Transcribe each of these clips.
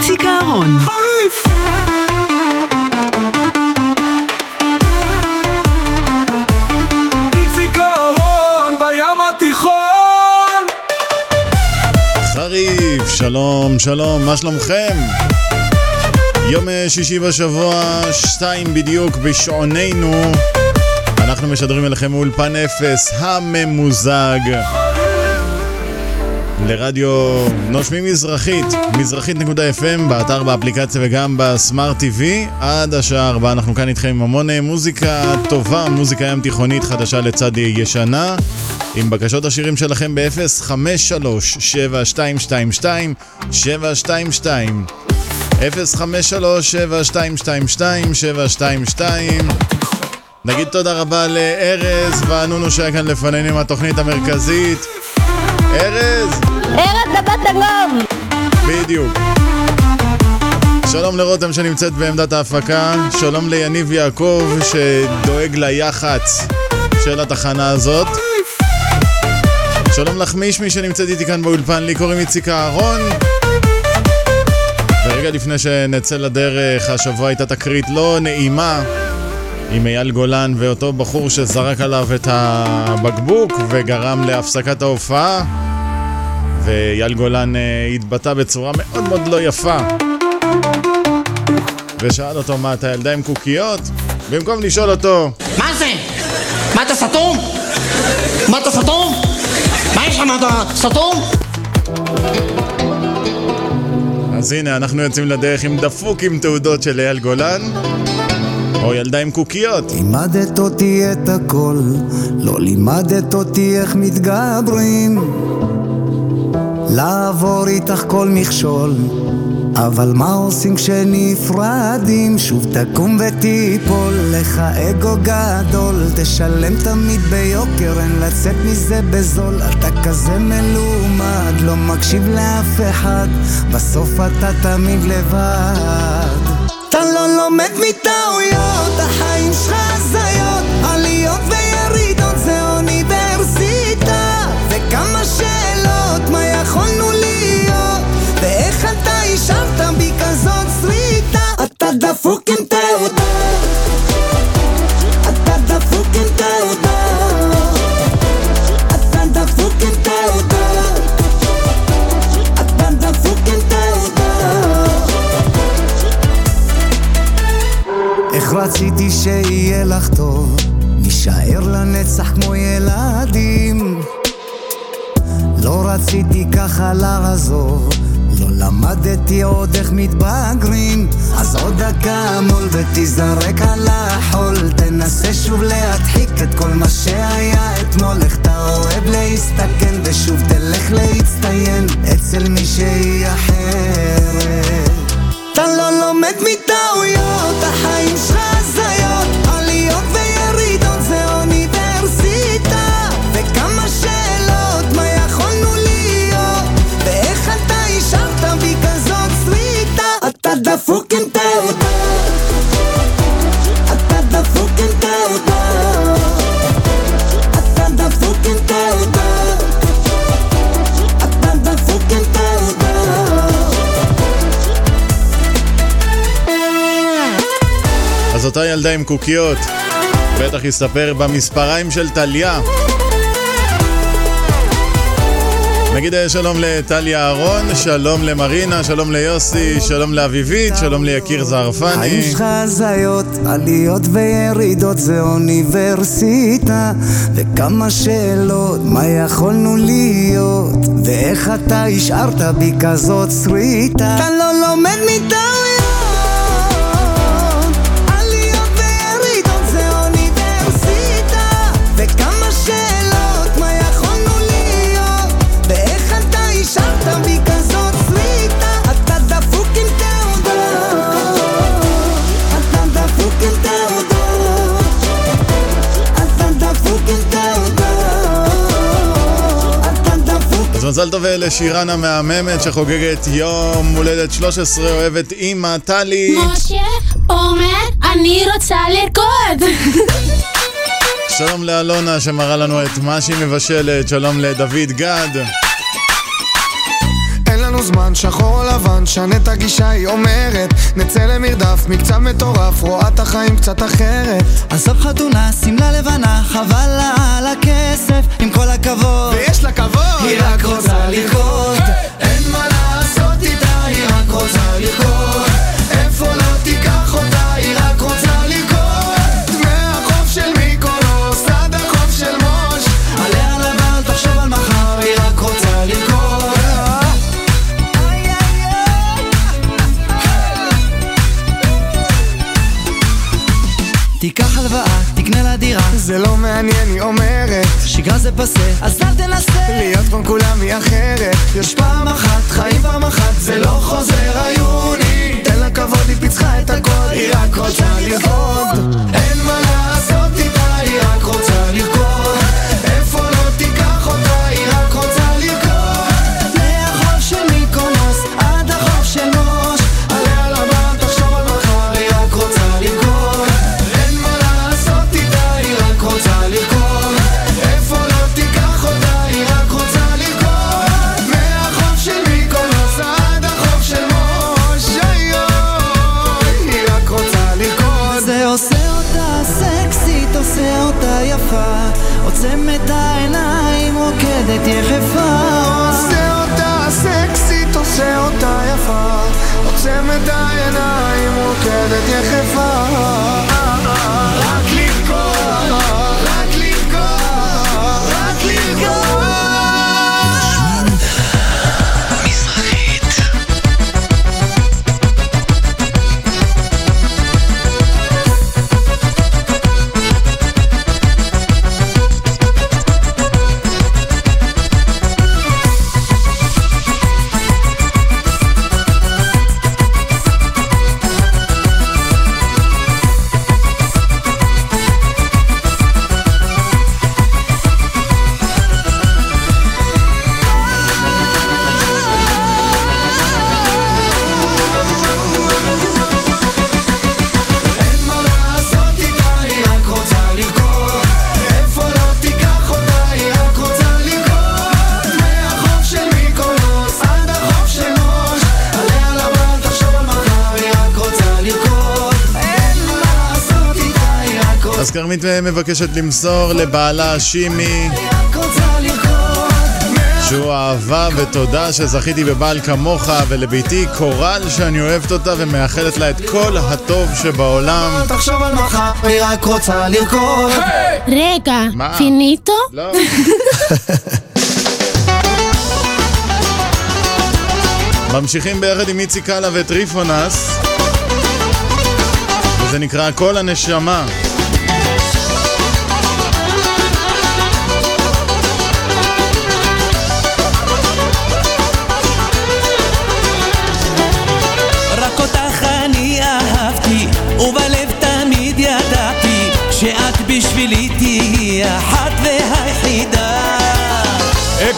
איציק אהרון. חריף! איציק אהרון בים התיכון. חריף, שלום, שלום, מה שלומכם? יום שישי בשבוע, שתיים בדיוק בשעוננו. אנחנו משדרים אליכם מאולפן אפס הממוזג. לרדיו נושמים מזרחית, מזרחית.fm, באתר, באפליקציה וגם בסמארט TV. עד השעה 4 אנחנו כאן איתכם עם המון אה, מוזיקה טובה, מוזיקה ים תיכונית חדשה לצד ישנה. עם בקשות השירים שלכם ב-053-7222-722 053-7222-722 נגיד תודה רבה לארז וענונו שהיה כאן לפנינו עם התוכנית המרכזית ארז! ארץ דבת הגלום! בדיוק. שלום לרותם שנמצאת בעמדת ההפקה, שלום ליניב יעקב שדואג ליח"צ של התחנה הזאת. שלום לך מישמי שנמצאת איתי כאן באולפן, לי קוראים איציק אהרון. ורגע לפני שנצא לדרך, השבוע הייתה תקרית לא נעימה עם אייל גולן ואותו בחור שזרק עליו את הבקבוק וגרם להפסקת ההופעה. ואייל גולן אה, התבטא בצורה מאוד מאוד לא יפה. ושאל אותו מה אתה ילדה עם קוקיות? במקום לשאול אותו מה זה? מה אתה סתום? מה אתה סתום? מה יש לך? מה אתה סתום? אז הנה אנחנו יוצאים לדרך עם דפוק עם תעודות של אייל גולן או ילדה עם קוקיות לימדת אותי את הכל, לא לימדת אותי איך מתגברים. לעבור איתך כל מכשול, אבל מה עושים כשנפרדים? שוב תקום ותיפול, לך אגו גדול, תשלם תמיד ביוקר, אין לצאת מזה בזול. אתה כזה מלומד, לא מקשיב לאף אחד, בסוף אתה תמיד לבד. אתה לא לומד מטעויות, תעודות איך רציתי שיהיה לך טוב, נישאר לנצח כמו ילדים. לא רציתי ככה לעזוב, למדתי עוד איך מתבגרים. אז עוד דקה מול ותיזרק על החול, תנסה שוב להדחיק ילדה עם קוקיות. בטח יספר במספריים של טליה. נגיד אה, שלום לטליה אהרון, שלום למרינה, שלום ליוסי, שלום לאביבית, שלום ליקיר זערפני החיים שלך הזיות, עליות וירידות זה אוניברסיטה? וכמה שאלות, מה יכולנו להיות? ואיך אתה השארת בי כזאת שריטה? אתה לא לומד מטעויות מזל טוב לשירן המהממת שחוגגת יום הולדת 13, אוהבת אימא טלי. משה אומר, אני רוצה לרקוד. שלום לאלונה שמראה לנו את מה שהיא מבשלת, שלום לדוד גד. אין לנו זמן, שחור או לבן, שנה את הגישה, היא אומרת נצא למרדף, מקצב מטורף, רואה את החיים קצת אחרת עזוב חתונה, שמלה לבנה, חבל לה על הכסף, עם כל הכבוד. ויש לה כבוד! היא רק רוצה לרקוד. אין מה לעשות איתה, היא רק רוצה לרקוד מעניין, היא אומרת. שגרה זה פסה, אז אל תנסה. להיות כמו כולם היא אחרת. יש פעם אחת, חיים פעם אחת, זה לא חוזר עיוני תן לה כבוד, היא פיצחה את הכל היא רק רוצה לרקוד. אין מה לעשות איתה, היא רק רוצה לרקוד העיניים, רוקדת יחפה רק כרמית מבקשת למסור לבעלה שימי שהוא אהבה ותודה שזכיתי בבעל כמוך ולבתי קורל שאני אוהבת אותה ומאחלת לה את כל הטוב שבעולם. תחשוב על מחר, היא רק רוצה לרקוד רגע? finito? לא. ממשיכים ביחד עם איציק קאלה וטריפונס וזה נקרא כל הנשמה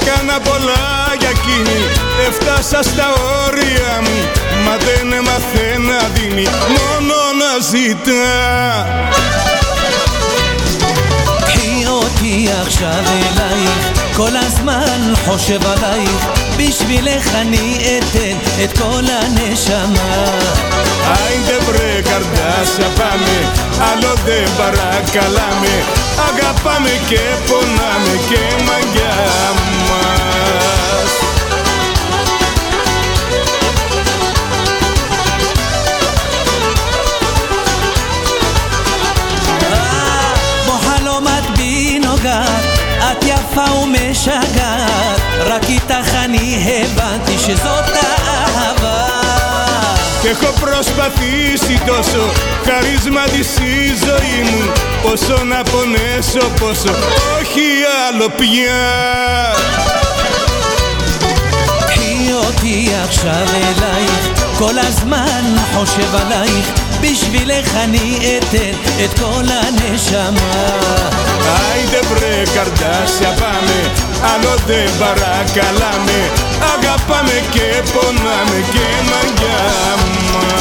Έκανα πολλά για εκείνη Έφτασα στα όρια μου Μα δεν έμαθε να δίνει Μόνο να ζητά עכשיו אלייך, כל הזמן חושב עלייך, בשבילך אני אתן את כל הנשמה. היי דברי קרדסה פאמי, הלא דברה קלאמי, אגפה מכפונה מכמגמה. בי נוגעת, את יפה ומשגעת, רק איתך אני הבנתי שזאת האהבה. Κι έχω προσπαθήσει τόσο Χαρίσμα της η ζωή μου Πόσο να πονέσω πόσο Όχι άλλο πια קחי אותי עכשיו אלייך, כל הזמן חושב עלייך, בשבילך אני אתן את כל הנשמה. Hayde bre Kardashian pame Alo de barakalame Agapame que poname que mangamas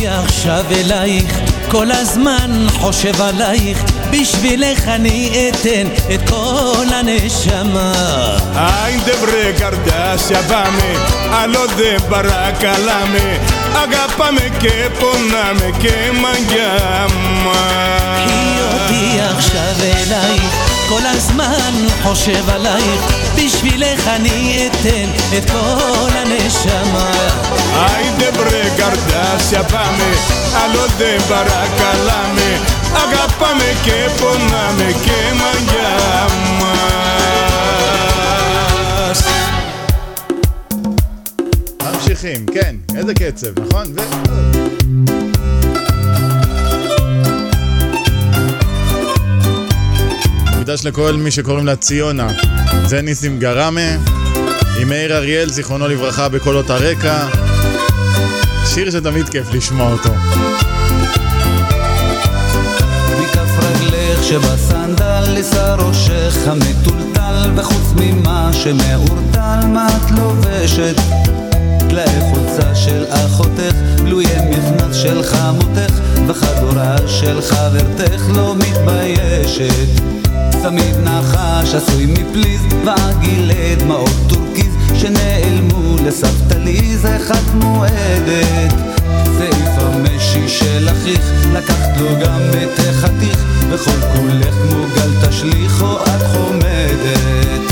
עכשיו אלייך, כל הזמן חושב עלייך, בשבילך אני אתן את כל הנשמה. Hayde bre Kardashian pame Alo de barakalame Agapame que poname que mangamas קחי אותי עכשיו אלייך, כל הזמן חושב עלייך, בשבילך אני אתן את כל הנשמה. Hayde bre Kardashian pame Alo de barakalame Agapame que poname que mangamas ממשיכים, כן, איזה קצב, נכון? ו... מוקדש לכל מי שקוראים לה ציונה. זה ניסים גראמה, עם מאיר אריאל, זיכרונו לברכה, בקולות הרקע. שיר שתמיד כיף לשמוע אותו. שבסנדל לשר ראשך המטולטל וחוץ ממה שמעורטל מה את לובשת? טלאי חולצה של אחותך, גלויי מכנס של חמותך וחגורה של חברתך לא מתביישת. צמיד נחש עשוי מפליז ועגילי דמעות טורקיז שנעלמו לסבתא ליז אחת מועדת. סעיף המשי של אחיך לקחת לו גם את החתיך וכל כולך מוגל תשליכו את חומדת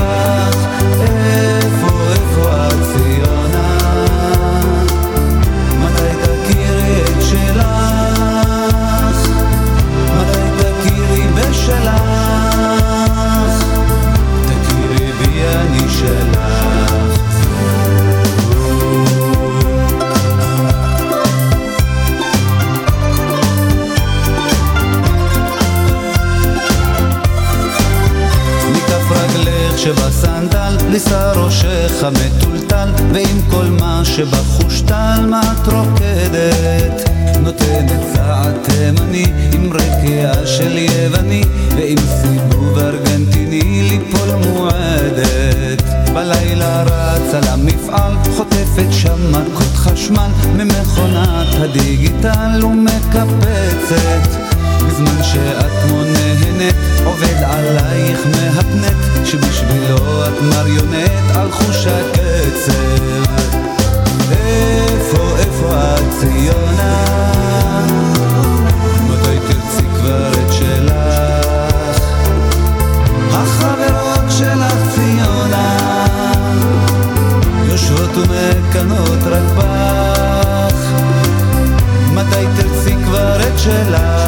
לשר ראשך המטולטל, ועם כל מה שבחושטל, מה את רוקדת? נותנת צעד תימני, עם רקיעה של יווני, ועם סיבוב ארגנטיני ליפול מועדת. בלילה רץ על המפעל, חוטפת שם מכות חשמל, ממכונת הדיגיטל ומקפצת. בזמן שאת כמו נהנית, עובד עלייך מהפנט, שבשבילו את מריונט על חוש הקצב. איפה, איפה את ציונה? מתי תרצי כבר את שלך? החברות שלך ציונה יושבות ומקנות רק בך מתי תרצי כבר את שלך?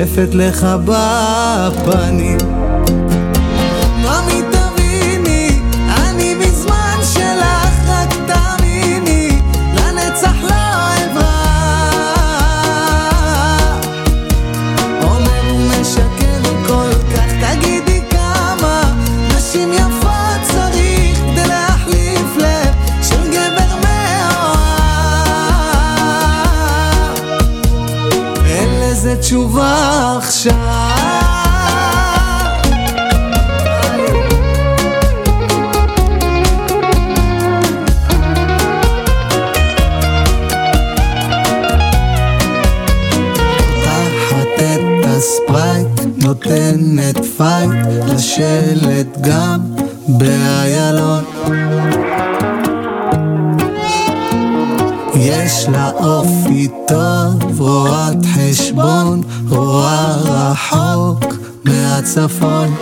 נושפת לך בפנים עכשיו ספרייט נותנת fight לשלט גם באיילון יש לה אופי טוב, רואת חשבון, רואה מהצפון.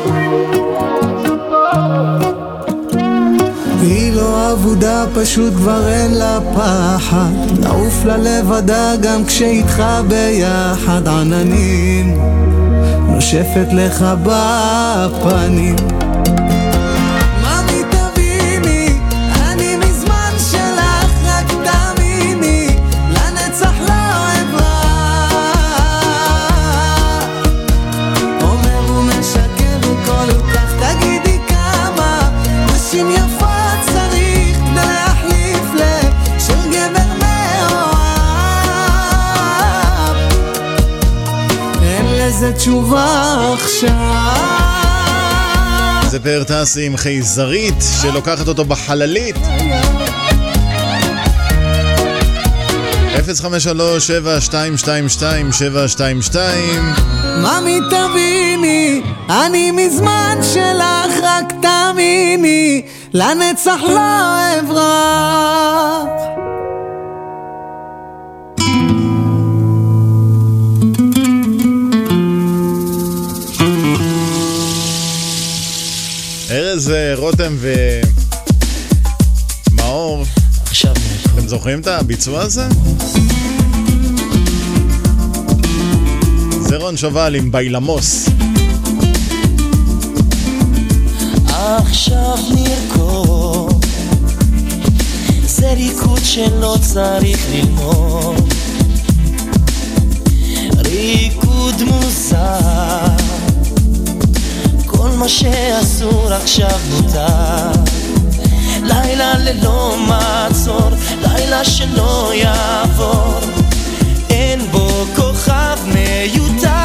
היא לא אבודה, פשוט כבר אין לה פחד. לעוף לה לבדה גם כשאיתך ביחד. עננים נושפת לך בפנים תשובה עכשיו. זה פאר טסי עם חייזרית שלוקחת אותו בחללית. 053-722-722 ממי תביני, אני מזמן שלך, רק תאמיני, לנצח לא אברח. אה, רותם ומאור, עכשיו אתם זוכרים את הביצוע הזה? זה רון שובל עם ביילמוס. עכשיו נרקוד. זה ריקוד שלא צריך ללמוד. ריקוד מוזר מה שאסור עכשיו מותר. לילה ללא מעצור, לילה שלא יעבור. אין בו כוכב מיותר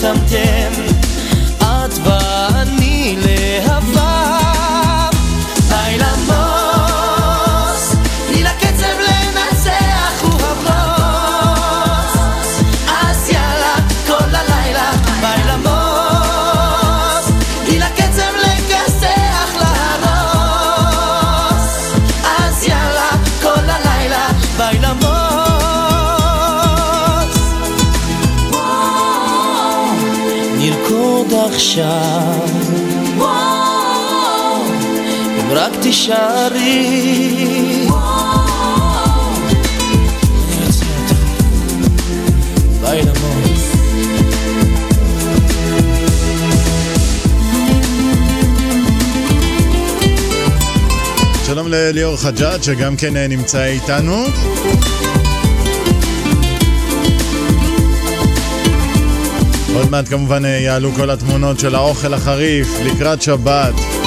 苍天。עכשיו. אם רק תישארי. שלום לליאור חג'אד שגם כן אה, נמצא איתנו. עוד מעט כמובן אה, יעלו כל התמונות של האוכל החריף לקראת שבת.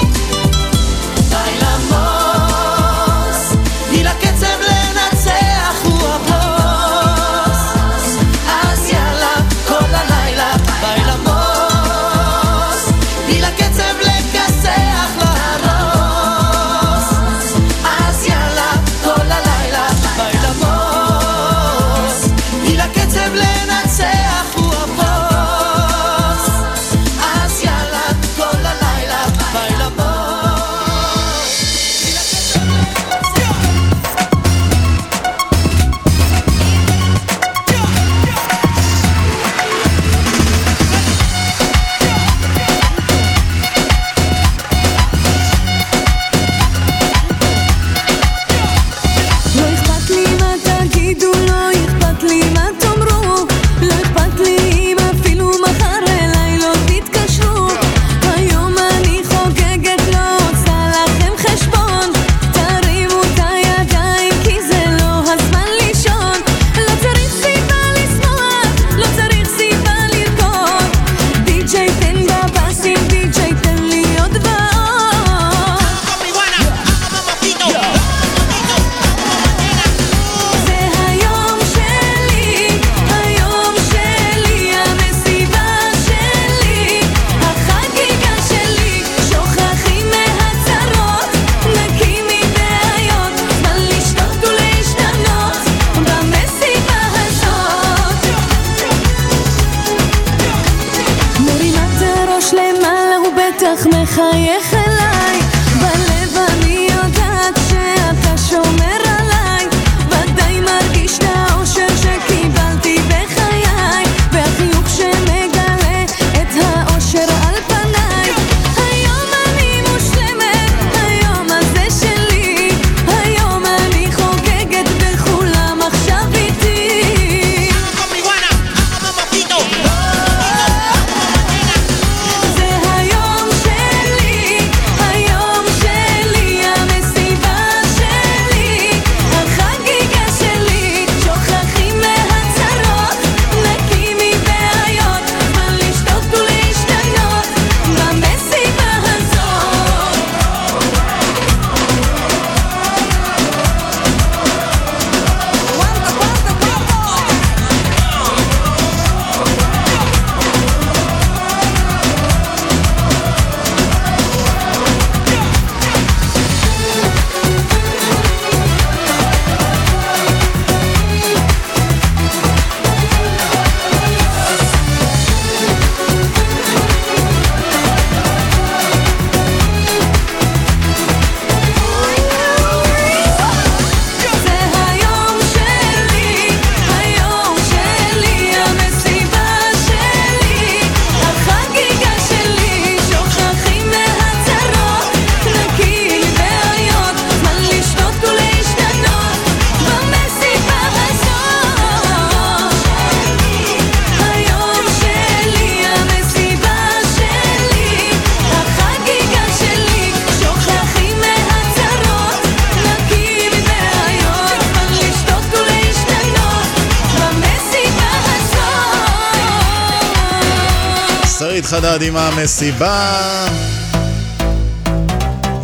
מסיבה.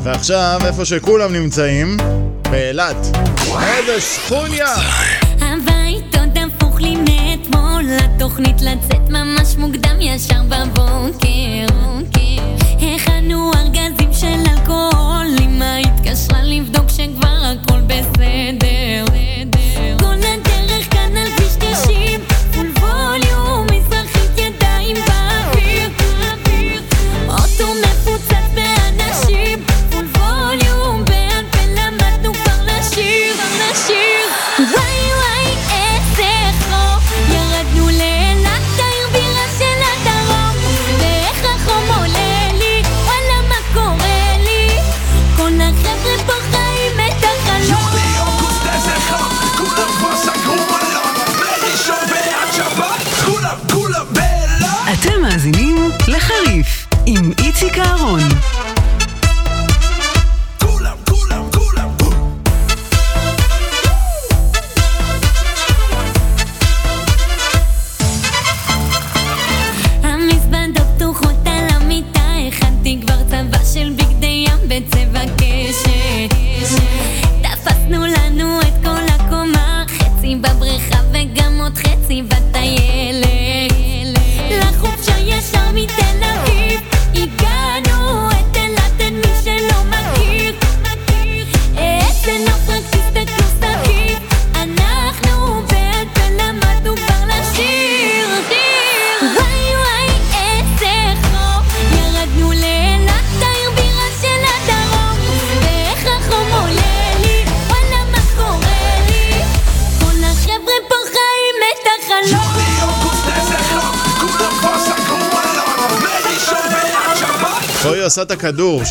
ועכשיו, איפה שכולם נמצאים, באילת. איזה שכוניה!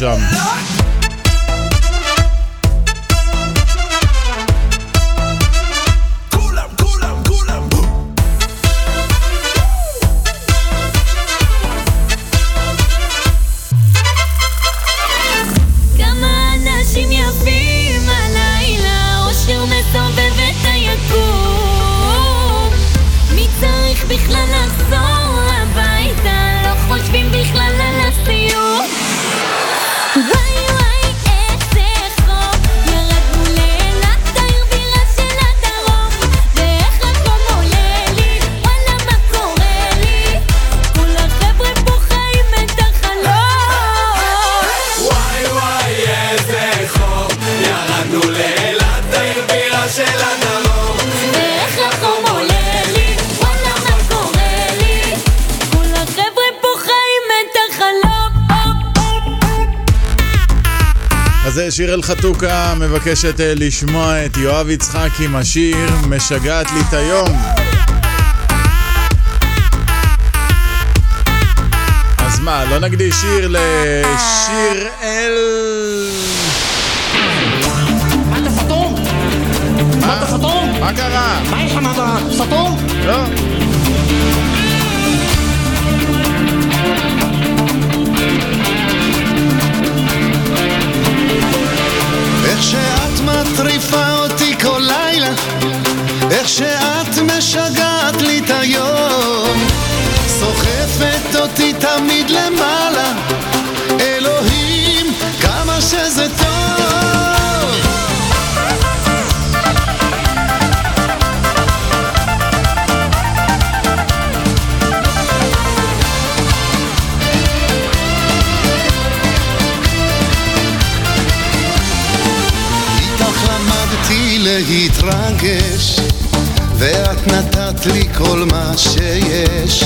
um, חתוקה מבקשת אה, לשמוע את יואב יצחק עם השיר "משגעת לי את היום". אז מה, לא נקדיש שיר לשיר אל... מה קרה? מה יש לך מה סתום? לא. איך שאת מטריפה אותי כל לילה, איך שאת משגעת להתרגש, ואת נתת לי כל מה שיש.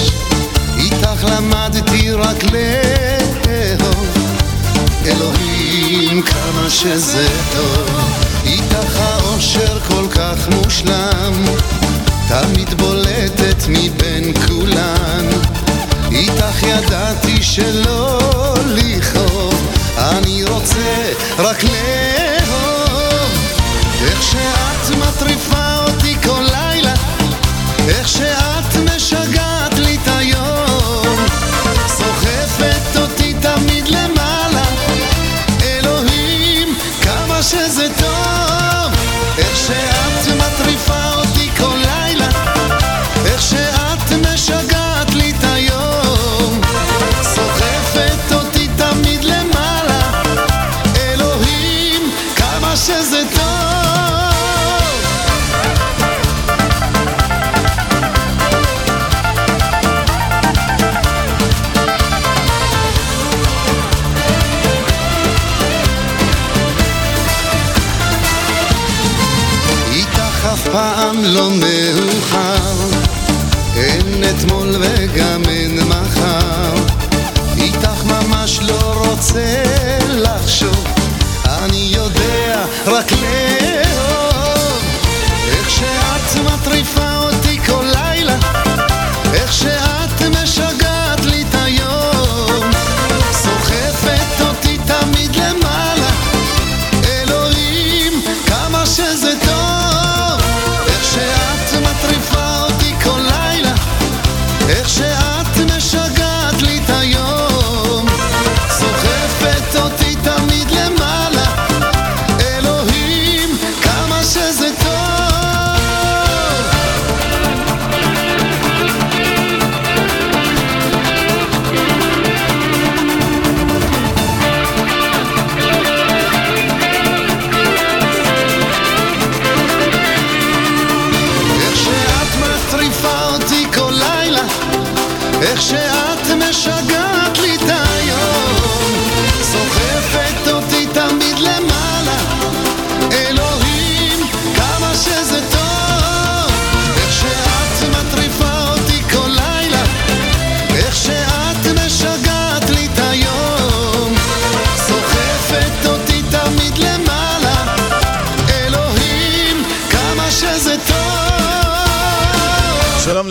איתך למדתי רק לאהוב, אלוהים כמה שזה טוב. איתך האושר כל כך מושלם, תמיד בולטת מבין כולן. איתך ידעתי שלא לכאוב, אני רוצה רק לאהוב. איך שאת מטריפה אותי כל לילה, איך שאת...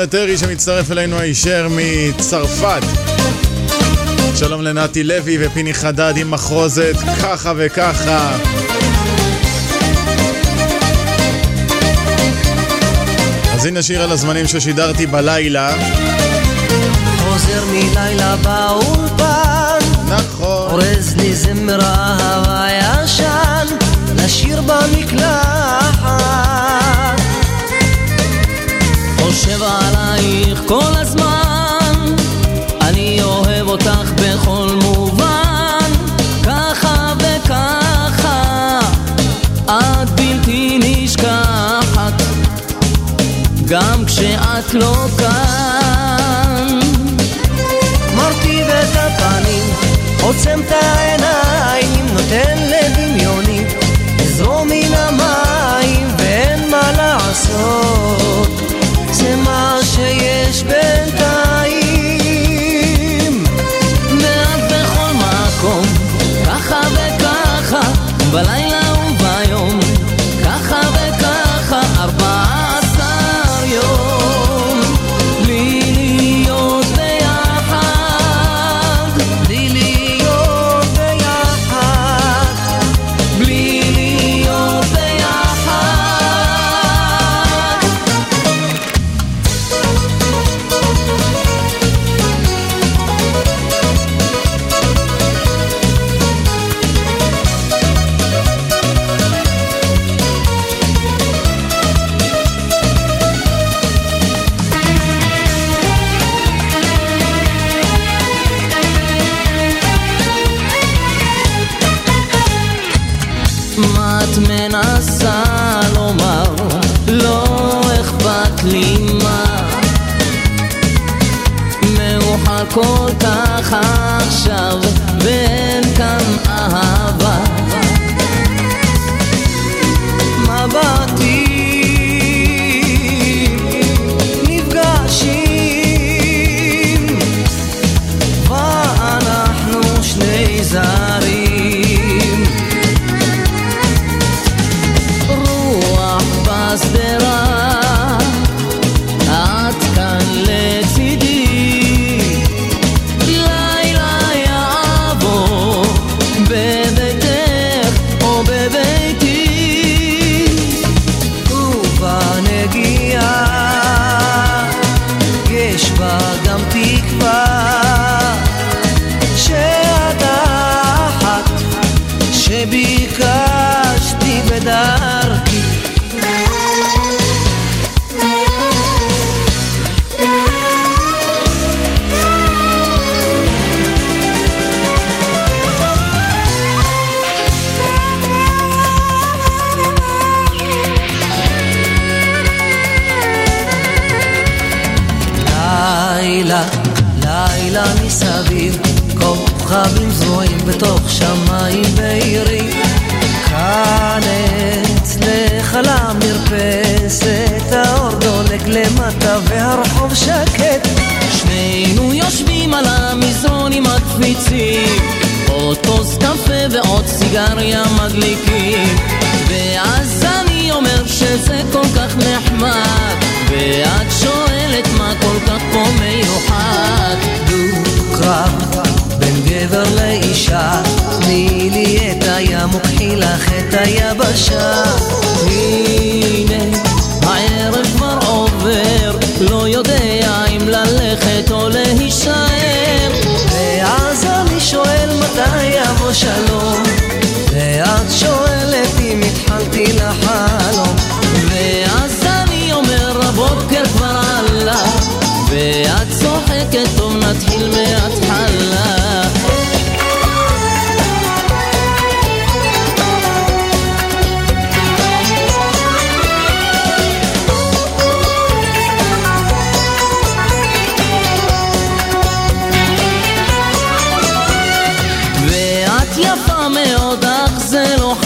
לטרי שמצטרף אלינו הישר מצרפת. שלום לנתי לוי ופיני חדד עם מחרוזת ככה וככה. אז הנה שיר על הזמנים ששידרתי בלילה. חוזר מלילה באולפן, נכון. אורז לי זמר אהבה ישן, לשיר במקלחת. חושב עלייך כל הזמן, אני אוהב אותך בכל מובן, ככה וככה, את בלתי נשכחת, גם כשאת לא כאן. מרכיב את הפנים, עוצם את העיניים, נותן לדמיוני,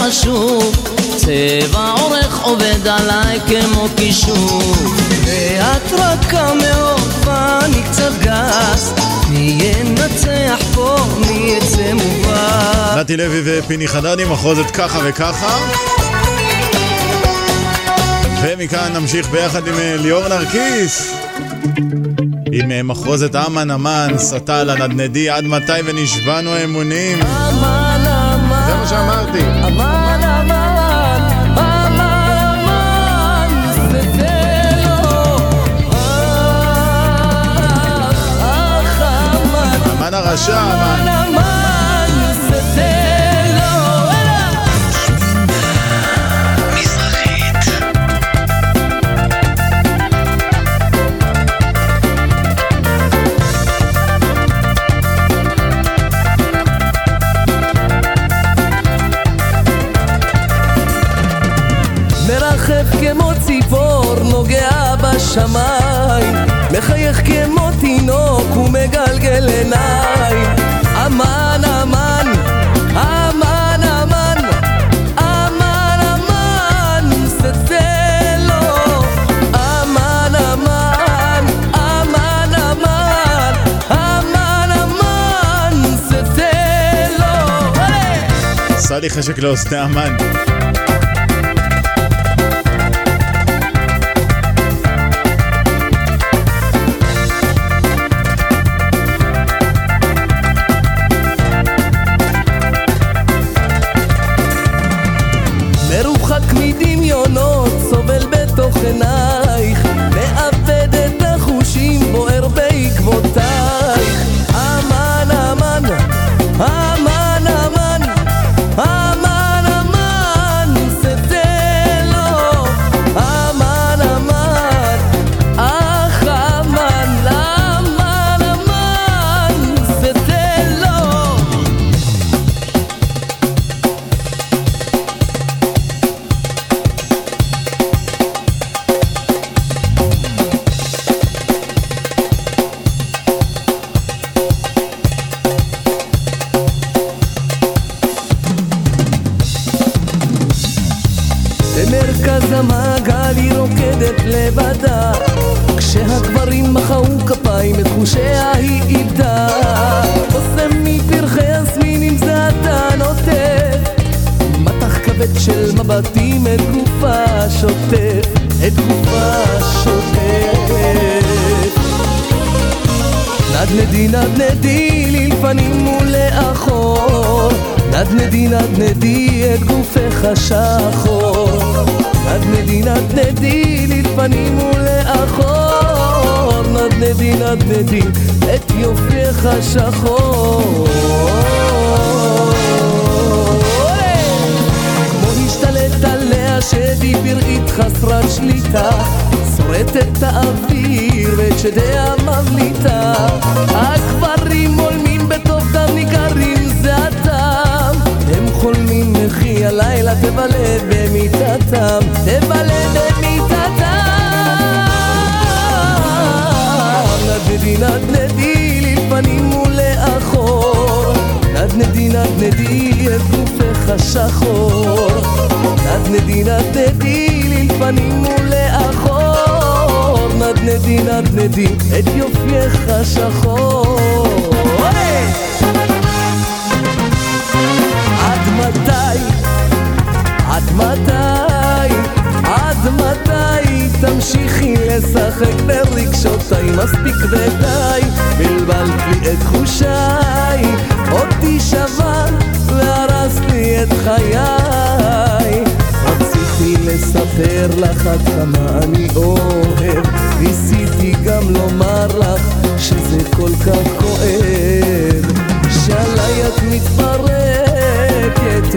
חשוב. צבע עורך עובד עליי כמו כישוף. ואת רכה מאוד, ואני קצת גס. מי ינצח פה, מי יצא מובן. נתי לוי ופיני חדד עם מחרוזת ככה וככה. ומכאן נמשיך ביחד עם אה, ליאור נרקיס. עם אה, מחרוזת אמן אמן, סטה לנדנדי עד מתי ונשבענו אמונים. אמן שאמרתי. אמן אמן אמן אמן זה לא אך אמן הרשע. אמן נוגע בשמיים מחייך כמו תינוק ומגלגל עיניים אמן אמן אמן אמן אמן אמן זה לא אמן אמן אמן אמן אמן אמן זה לא לי חשק אמן. cenar השחור נדנדי נדנדי ללפנים ולאחור. נדנדי נדנדי את יופייך השחור. עד מתי? עד מתי? עד מתי? תמשיכי לשחק ברגשותיי מספיק ודי. בלבלת לי את תחושיי אותי שבר והרסת לי את חיי. רציתי לספר לך עד כמה אני אוהב. ניסיתי גם לומר לך שזה כל כך כואב. שעליי את מתפרקת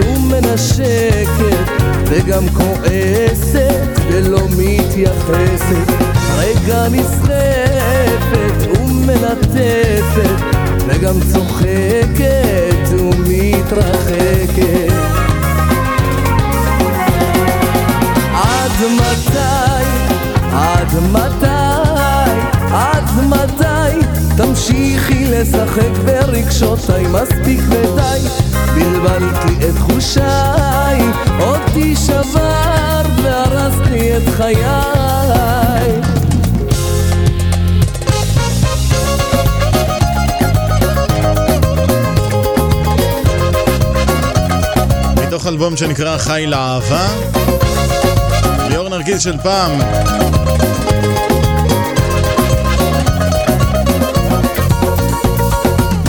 ומנשקת וגם כועסת ולא מתייחסת. רגע נסחפת ומלטפת וגם צוחקת ומתרחקת. עד מתי, עד מתי, עד מתי תמשיכי לשחק ברגשותיי? מספיק ודי בלבלת לי את תחושיי אותי שברת והרסת לי את חיי מתוך אלבום שנקרא חי לאהבה. ליאור נרגיס של פעם.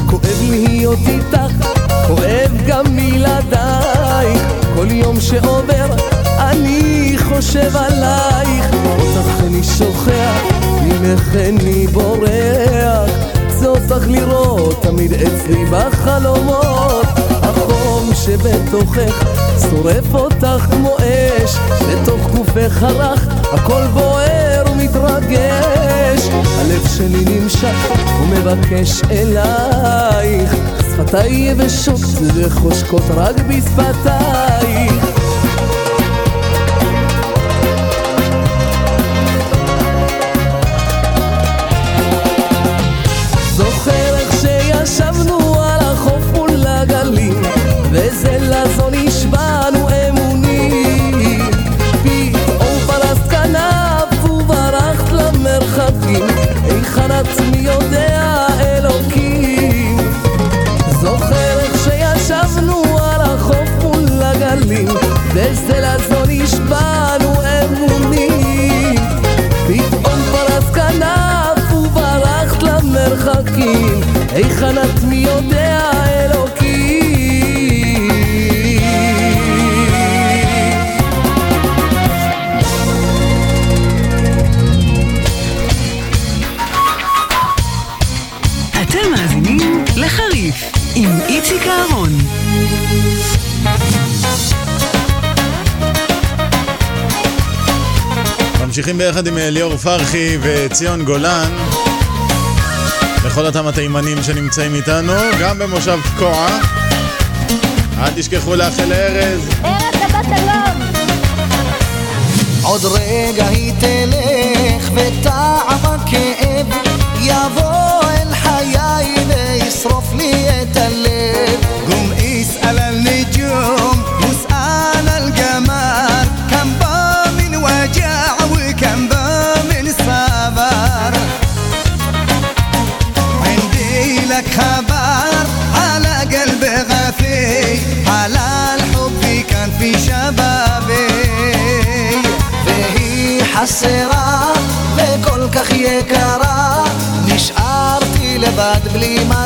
כואב להיות איתך, כואב גם מילדייך, כל יום שעובר אני חושב עלייך, אותך אני שוכח, ממך אני בורח, זה אותך לראות תמיד אצלי בחלומות, החום שבתוכך שורף אותך כמו אש, לתוך גופך הרך הכל בוער ומתרגש, הלב שלי נמשך ומבקש אלייך, שפתיי יבשות וחושקות רק בשפתייך. את מי יודע אלוקים אתם מאזינים לחריף עם איציק אהרון. ממשיכים ביחד עם אה, ליאור פרחי וציון גולן. לכל אותם התימנים שנמצאים איתנו, גם במושב תקוע. אל תשכחו לאחל ארז. ארז שבת שלום! עוד רגע היא תלך וטעם הכאב יבוא אל חיי וישרוף לי את הלב נשארתי לבד בלי מטרה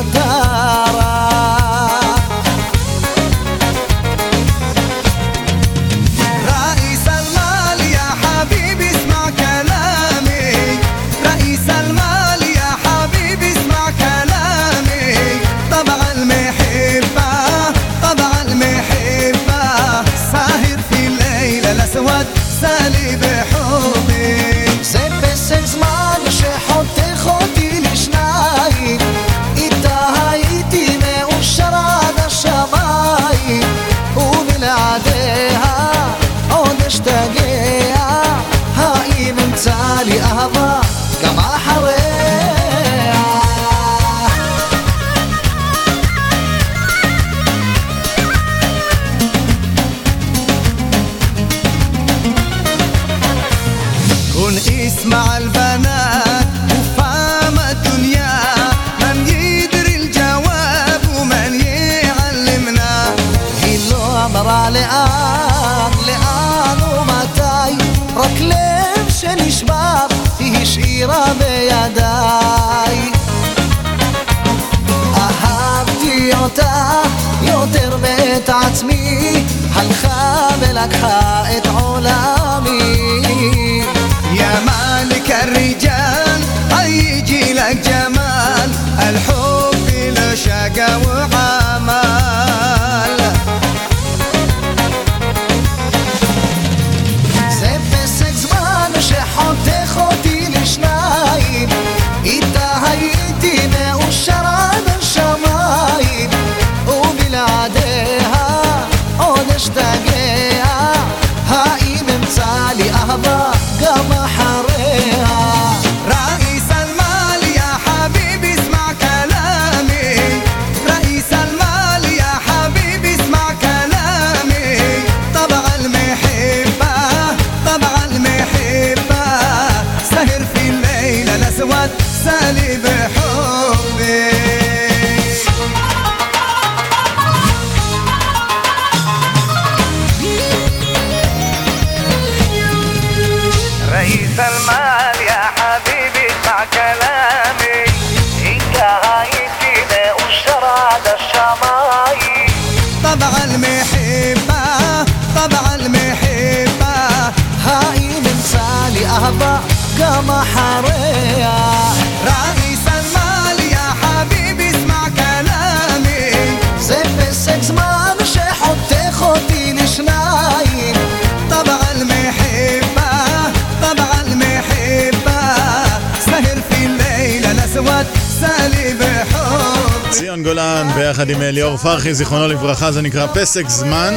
פרחי, זיכרונו לברכה, זה נקרא פסק זמן.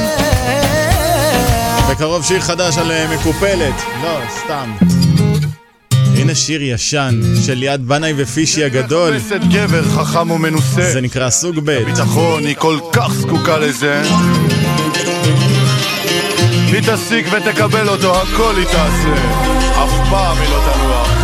בקרוב שיר חדש על אה, מקופלת. לא, סתם. הנה שיר ישן של ליעד בנאי ופישי הגדול. מחפשת גבר חכם ומנוסה. זה נקרא סוג ב'. ביטחון, היא כל כך זקוקה לזה. היא תשיג ותקבל אותו, הכל היא תעשה. אף פעם היא לא תנוח,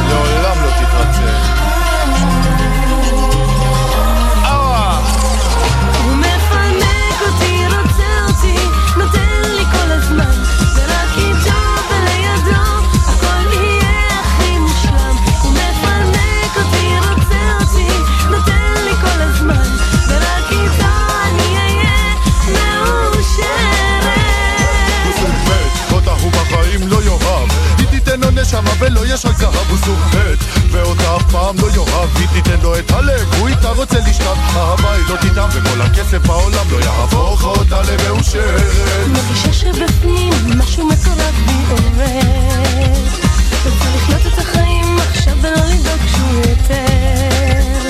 נשמה ולא יש רק זהב, הוא סוג ואותה אף פעם לא יאהב. היא תיתן לו את הלב, הוא איתה רוצה לשכב. אהבה היא לא תיתם וכל הכסף בעולם לא יהפוך אותה למאושרת. מרגישה שבפנים משהו מטורף בי עובד רוצה לחיות את החיים עכשיו ולא לדאוג שהוא יותר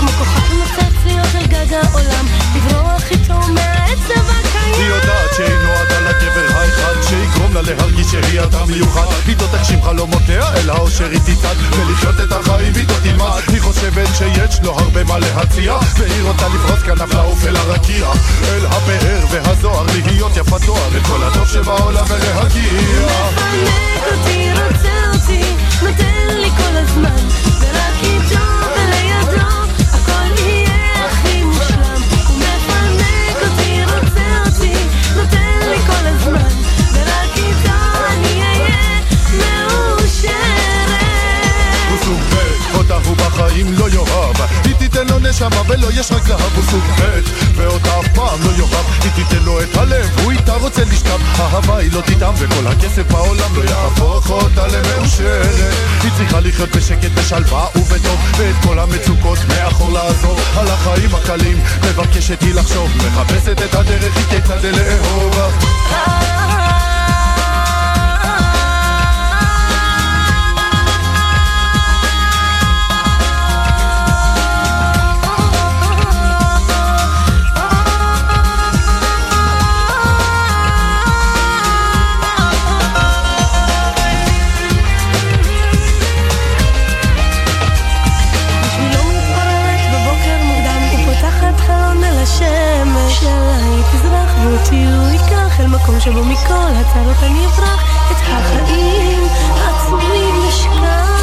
כמו כוכב נוצץ להיות על גג העולם לברוח איתו מהעצב הקיים. היא יודעת שהיא נועדה לגבר האחד שיגרום לה להרגיש שהיא אדם מיוחד. איתו תגשים חלומותיה אל האושר היא תצעד ולחיות את החיים איתו תלמד. היא חושבת שיש לו הרבה מה להציע והיא רוצה לפרוס כנף לעוף אל הרקיע. אל הבאר והזוהר להיות יפת תואר את כל הטוב שבעולם ולהגיע מפנק אותי, רוצה אותי, נותן לי כל הזמן ורק איתו בחיים לא יאהב. היא תיתן לו נשמה ולא יש רק זהב הוא סוג ב', ואותה אף פעם לא יאהב. היא תיתן לו את הלב, הוא איתה רוצה לשכב. אהבה היא לא תיתם וכל הכסף בעולם לא יהפוך אותה למאושרת היא צריכה לחיות בשקט, בשלווה ובטוב ואת כל המצוקות מאחור לעזור. על החיים הקלים מבקשת היא לחשוב מחפשת את הדרך היא כיצד לאהוב עליי תזרח ואותי הוא ייקח אל מקום שבו מכל הצרות אני אברח. את החיים העצומים נשכח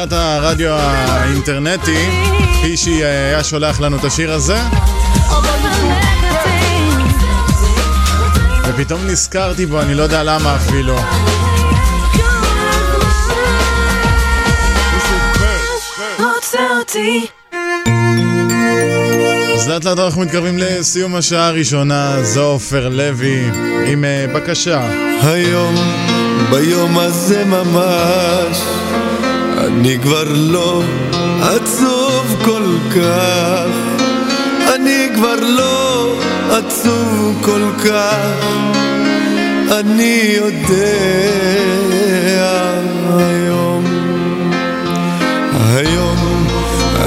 תחילת הרדיו האינטרנטי, פישי היה שולח לנו את השיר הזה, ופתאום נזכרתי בו, אני לא יודע למה אפילו. אז לאט לאט אנחנו מתקרבים לסיום השעה הראשונה, זו עופר לוי עם אה, בקשה. היום ביום הזה ממש אני כבר לא עצוב כל כך. אני כבר לא עצוב כל כך. אני יודע היום. היום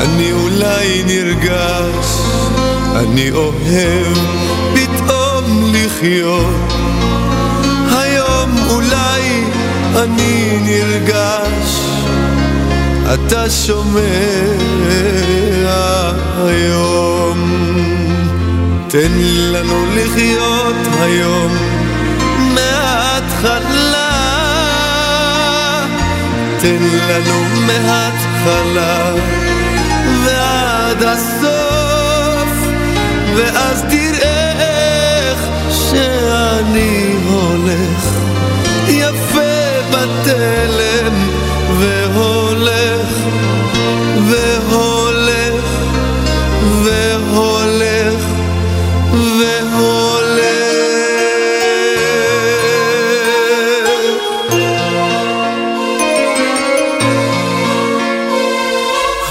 אני אולי נרגש. אני אוהב פתאום לחיות. היום אולי אני נרגש אתה שומע היום. תן לנו לחיות היום מההתחלה. תן לנו מההתחלה ועד הסוף ואז תראה איך שאני הולך. יפה בתלם והולך והולך והולך והולך.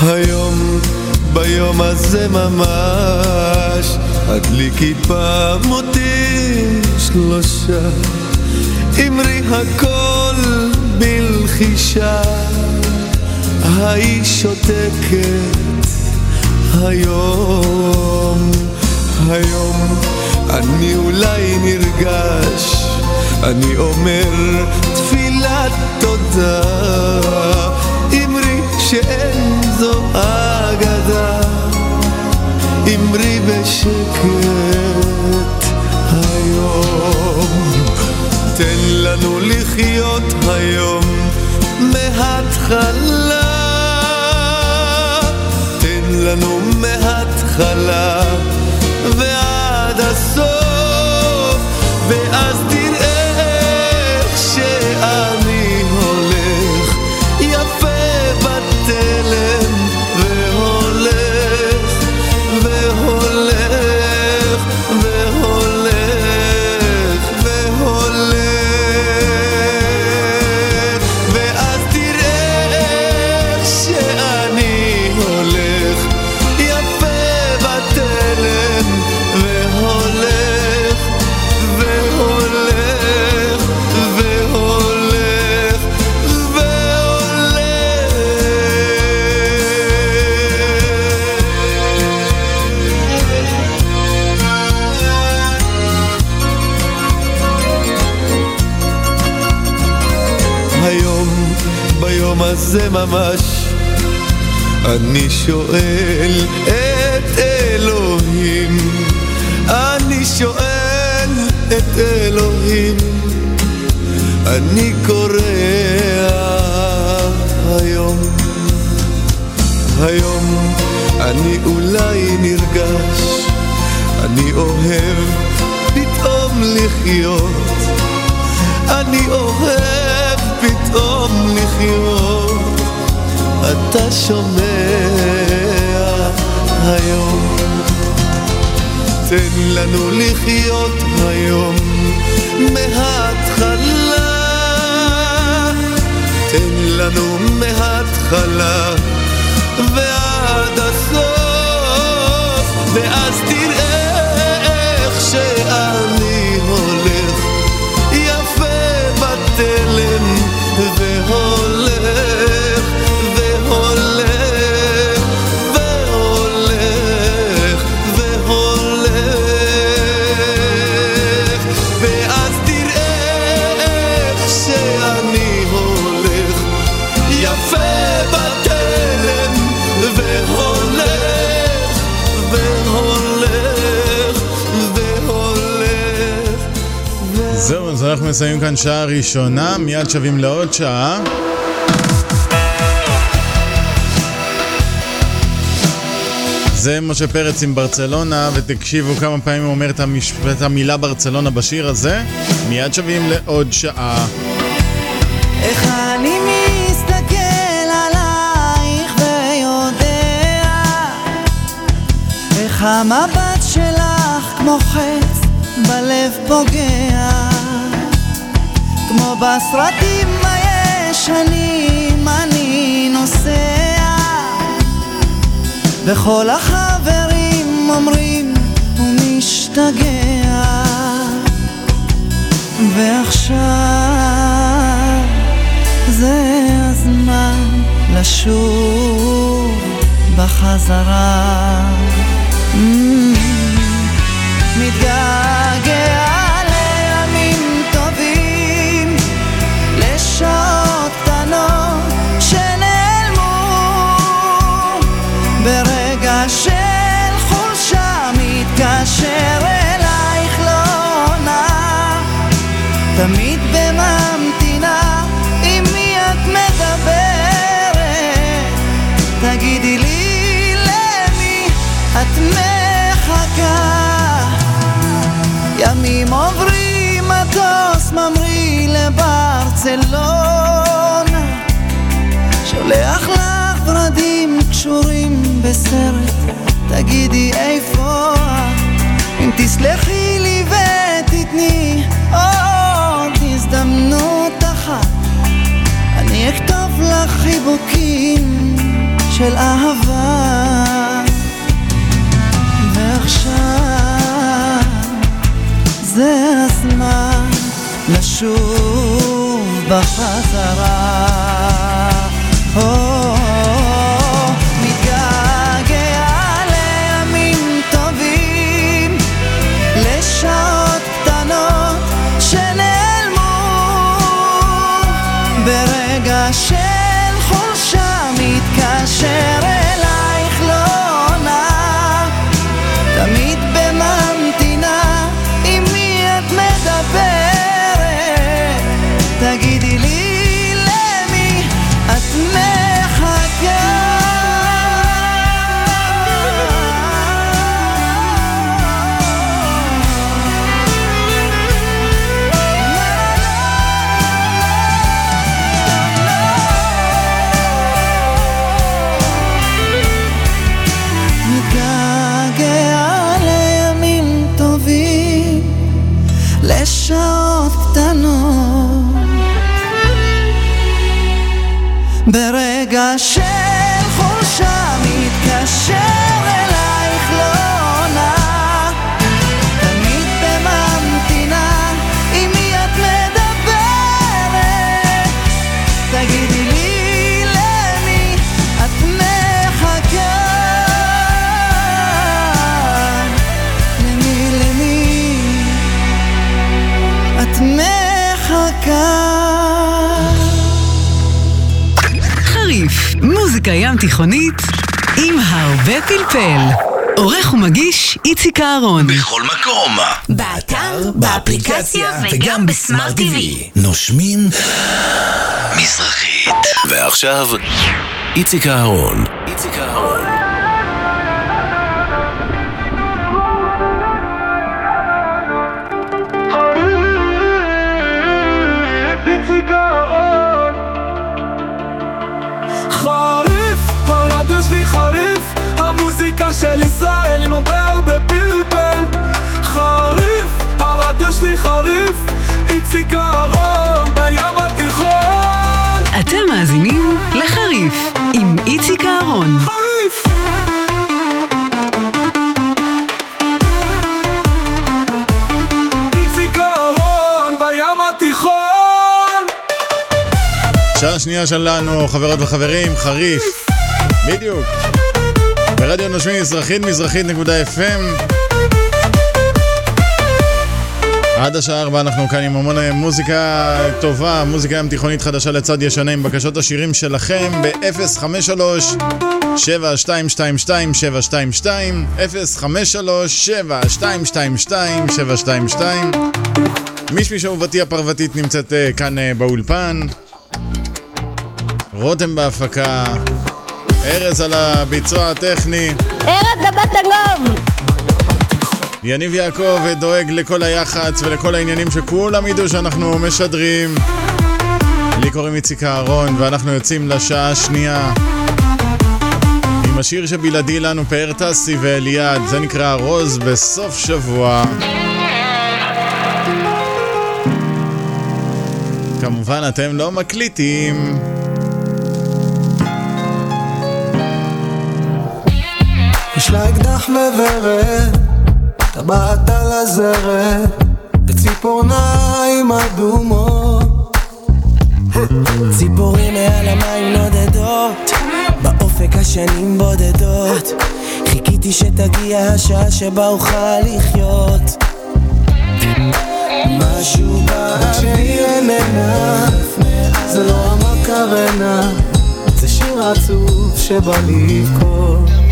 היום, ביום הזה ממש, הדליקי פעמותי שלושה, אמרי הכל בלחישה, האיש שותקת היום, היום. אני אולי נרגש, אני אומר תפילת תודה, אמרי שאין זו אגדה, אמרי בשקט היום, תן לנו לחיות היום מההתחלה, תן לנו מההתחלה ועד הסוף, הזה ממש, אני שואל את אלוהים, אני שואל את אלוהים, אני קורא היום, היום אני אולי נרגש, אני אוהב פתאום לחיות, אני אוהב פתאום לחיות, אתה שומע היום, תן לנו לחיות היום. מההתחלה, תן לנו מההתחלה. ועד הסוף, ואז תראה איך שאני אנחנו מסיימים כאן שעה ראשונה, מיד שבים לעוד שעה. זה משה פרץ עם ברצלונה, ותקשיבו כמה פעמים הוא אומר את, המש... את המילה ברצלונה בשיר הזה. מיד שבים לעוד שעה. איך אני מסתכל עלייך ויודע איך המבט שלך כמו חץ בלב פוגע כמו בסרטים הישנים אני נוסע. וכל החברים אומרים הוא משתגע. ועכשיו זה הזמן לשוב בחזרה. Mm, מתגעגע אלייך לא עונה. תמיד בממתינה עם מי את מדברת? תגידי לי למי את מחכה? ימים עוברים מטוס ממריא לברצלונה שולח לך ורדים קשורים בסרט. תגידי איפה תסלחי לי ותתני עוד הזדמנות אחת. אני אכתוב לך חיבוקים של אהבה. ועכשיו זה הזמן לשוב בחזרה תיכונית עם הרבה פלפל. עורך ומגיש איציק אהרון. בכל מקום. באתר, באפליקציה וגם בסמארט TV. נושמים מזרחית. ועכשיו, איציק אהרון. איציק אהרון. של ישראל עם הרבה הרבה פלפל. חריף, הרדיו שלי חריף, איציק אהרון בים התיכון. אתם מאזינים לחריף עם איציק אהרון. חריף! שעה שנייה שלנו, חברות וחברים, חריף. בדיוק. ברדיו נושמים מזרחית, מזרחית.fm עד השעה ארבע אנחנו כאן עם המון מוזיקה טובה, מוזיקה ים תיכונית חדשה לצד ישנה עם בקשות השירים שלכם ב-053 7222 722 053 7222 722 מישמיש אהובתי הפרוותית נמצאת אה, כאן אה, באולפן. רותם בהפקה ארז על הביצוע הטכני ארץ הבת הגום! יניב יעקב דואג לכל היח"צ ולכל העניינים שכולם ידעו שאנחנו משדרים. לי קוראים איציק אהרון ואנחנו יוצאים לשעה השנייה עם השיר שבלעדי לנו פאר טסי ואליעד, זה נקרא רוז בסוף שבוע. כמובן אתם לא מקליטים. יש לה אקדח וורד, טבעת על הזרת, וציפורניים אדומות. ציפורים מעל המים נודדות, באופק השנים בודדות. חיכיתי שתגיע השעה שבה אוכל לחיות. משהו באוויר איננה, זה לא המקרנה, זה שיר עצוב שבא לבכות.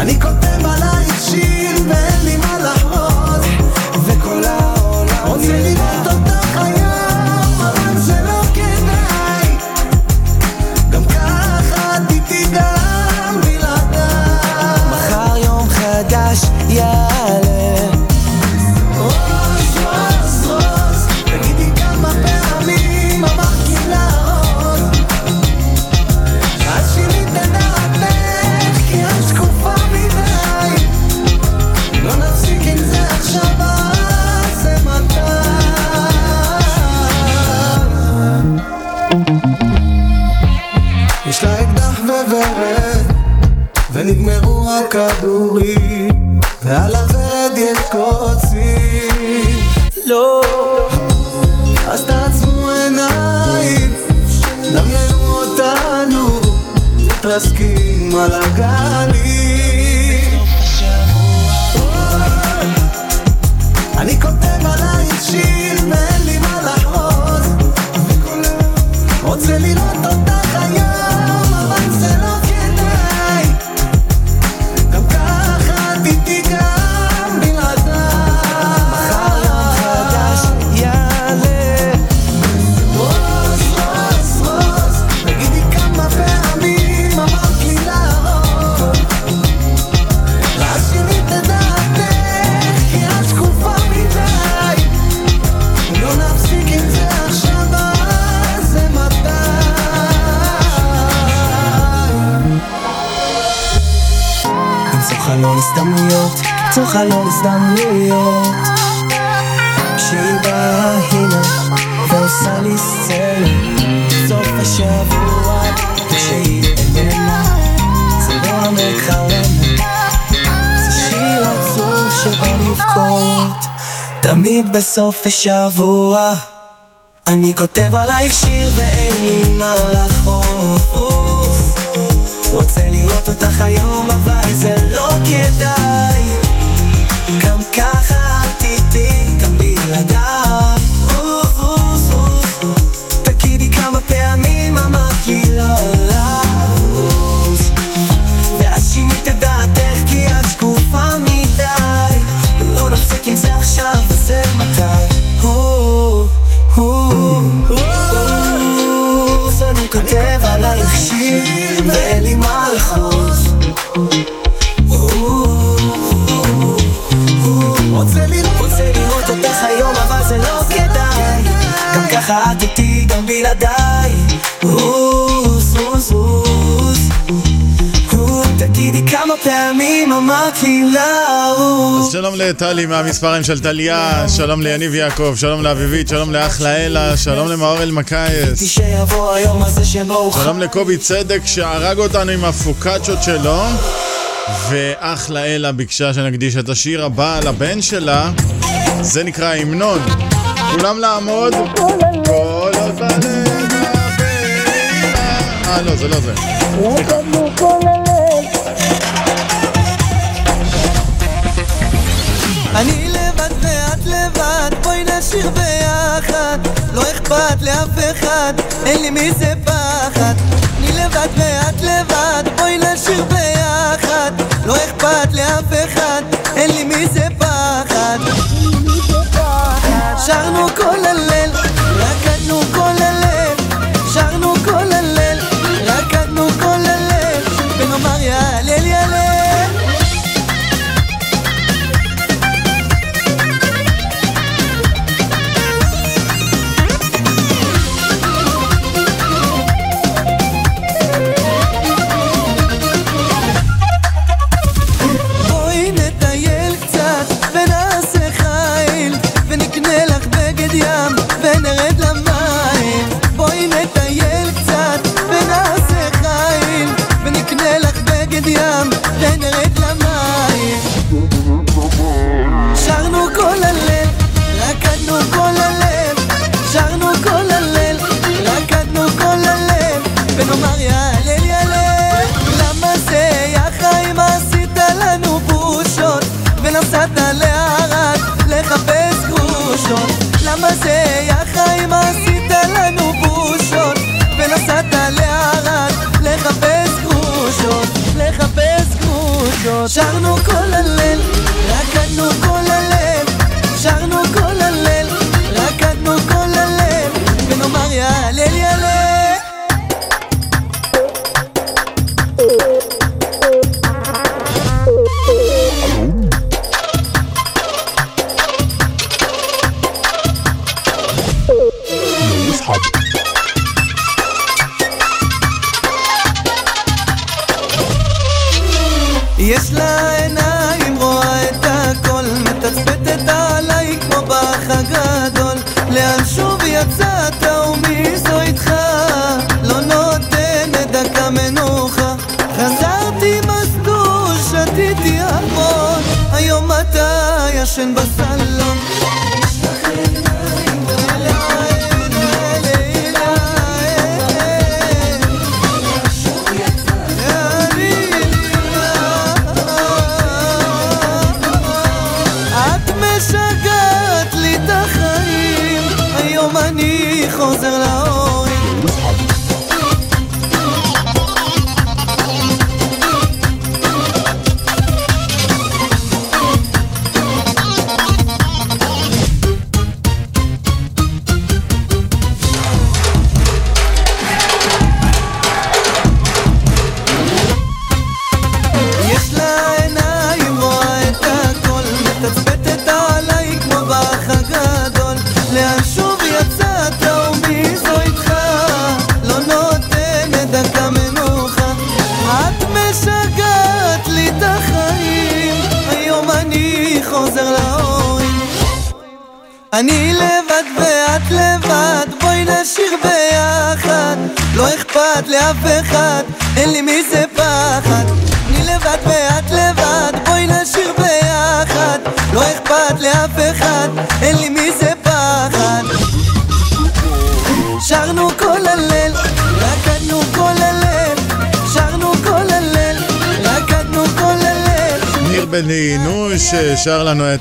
אני כותב עלייך שיר ואין לי מה לחרוז וכל העולם רוצה לראות אותך היום אבל זה לא כדאי. גם ככה גם בלעדיי. מחר יום חדש יעלה. boca do rio בסוף השבוע. אני כותב עלייך שיר ואין לי מה לחוף רוצה לראות אותך היום אבל זה לא כדאי פעמים אמרתי אז שלום לטלי מהמספרים של טליה, שלום ליניב יעקב, שלום לאביבית, שלום לאחלה אלה, שלום למאור אלמקייס, שלום לקובי צדק שהרג אותנו עם הפוקצ'ות שלו, ואחלה אלה ביקשה שנקדיש את השיר הבא לבן שלה, זה נקרא המנון. כולם לעמוד, כל עוד בלב אה לא, זה לא זה. סליחה. אני לבד ואת לבד, בואי נשיר ביחד. לא אכפת לאף אחד, אין לי מזה פחד. אני לבד ואת לבד, בואי נשיר ביחד. לא אכפת לאף אחד, אין לי מזה פחד. שרנו כל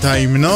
שר לנו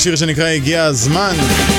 בר עם אה, שיר שנקרא הגיע הזמן.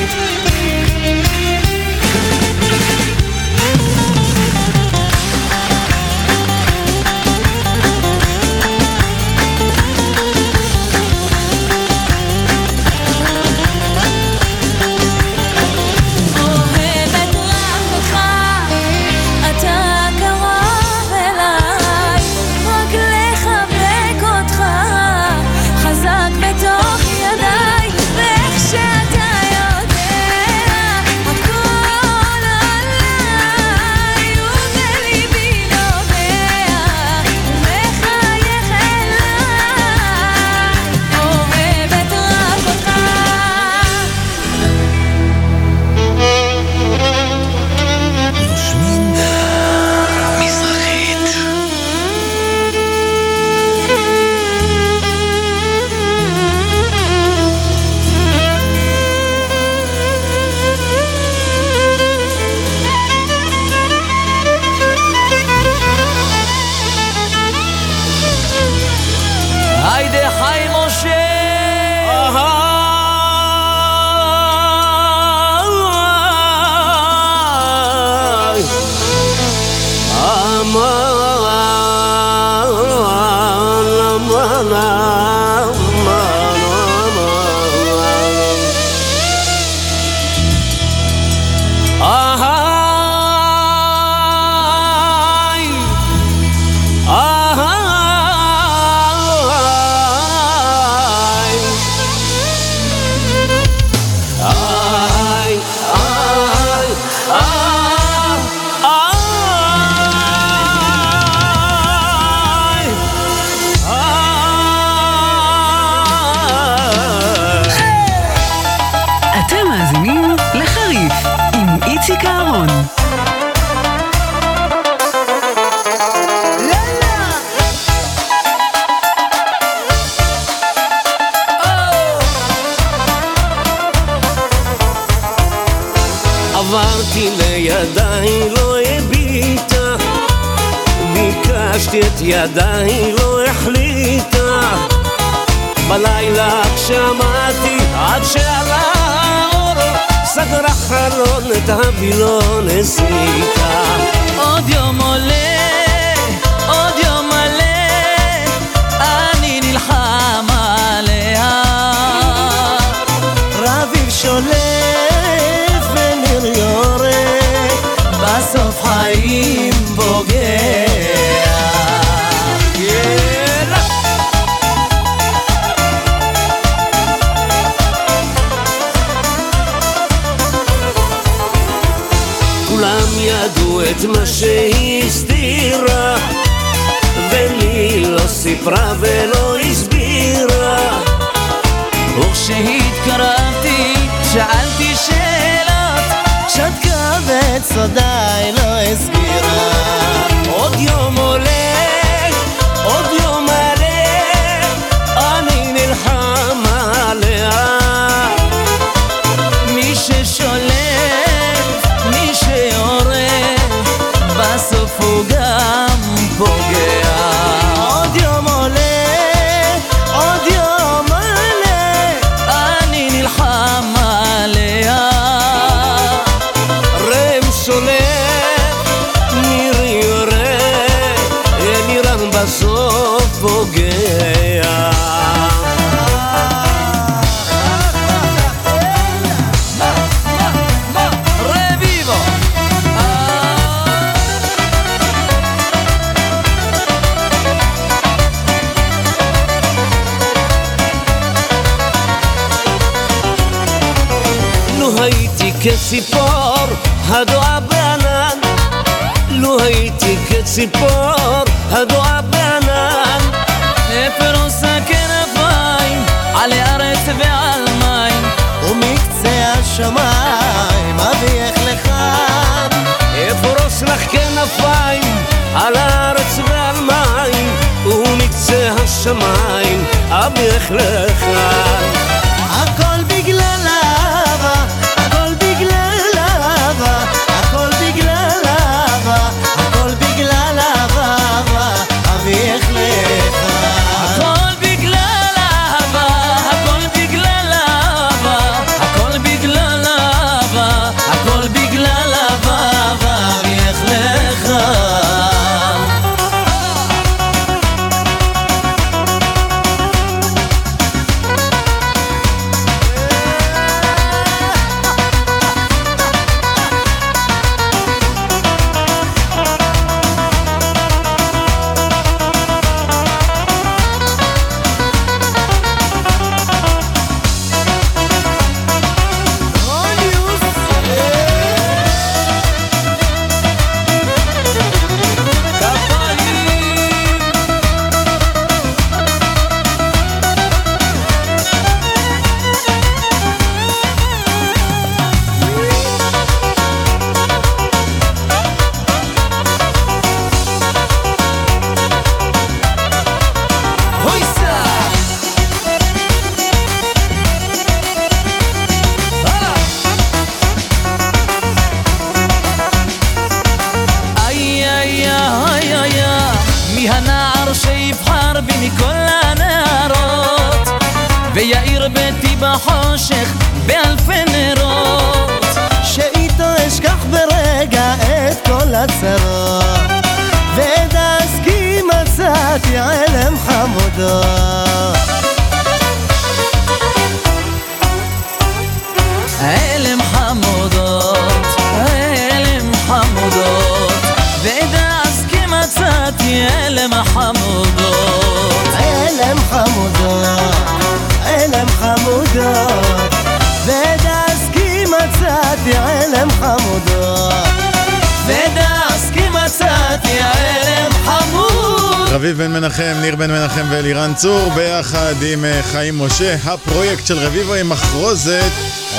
צור ביחד עם אה, חיים משה, הפרויקט של רביבו עם מחרוזת,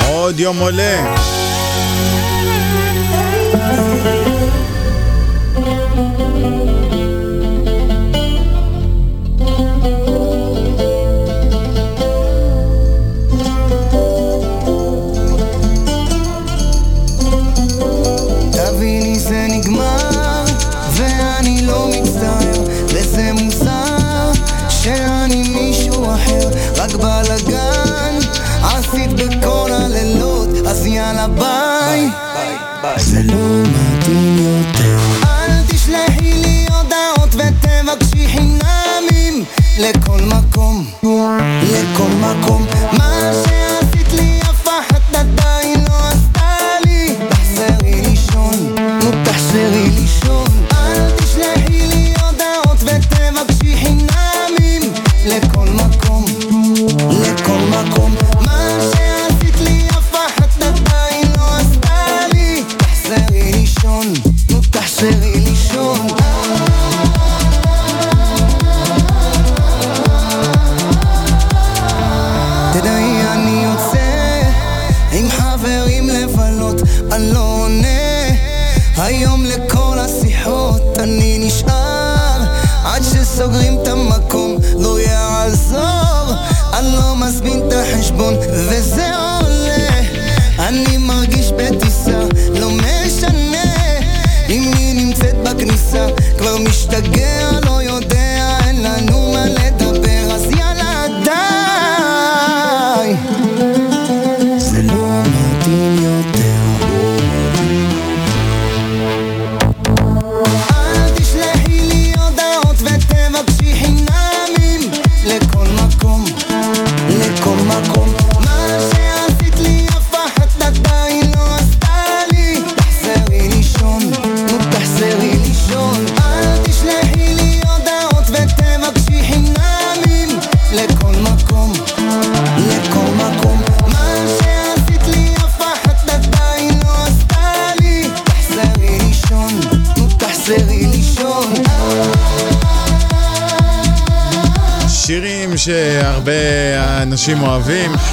עוד יום עולה.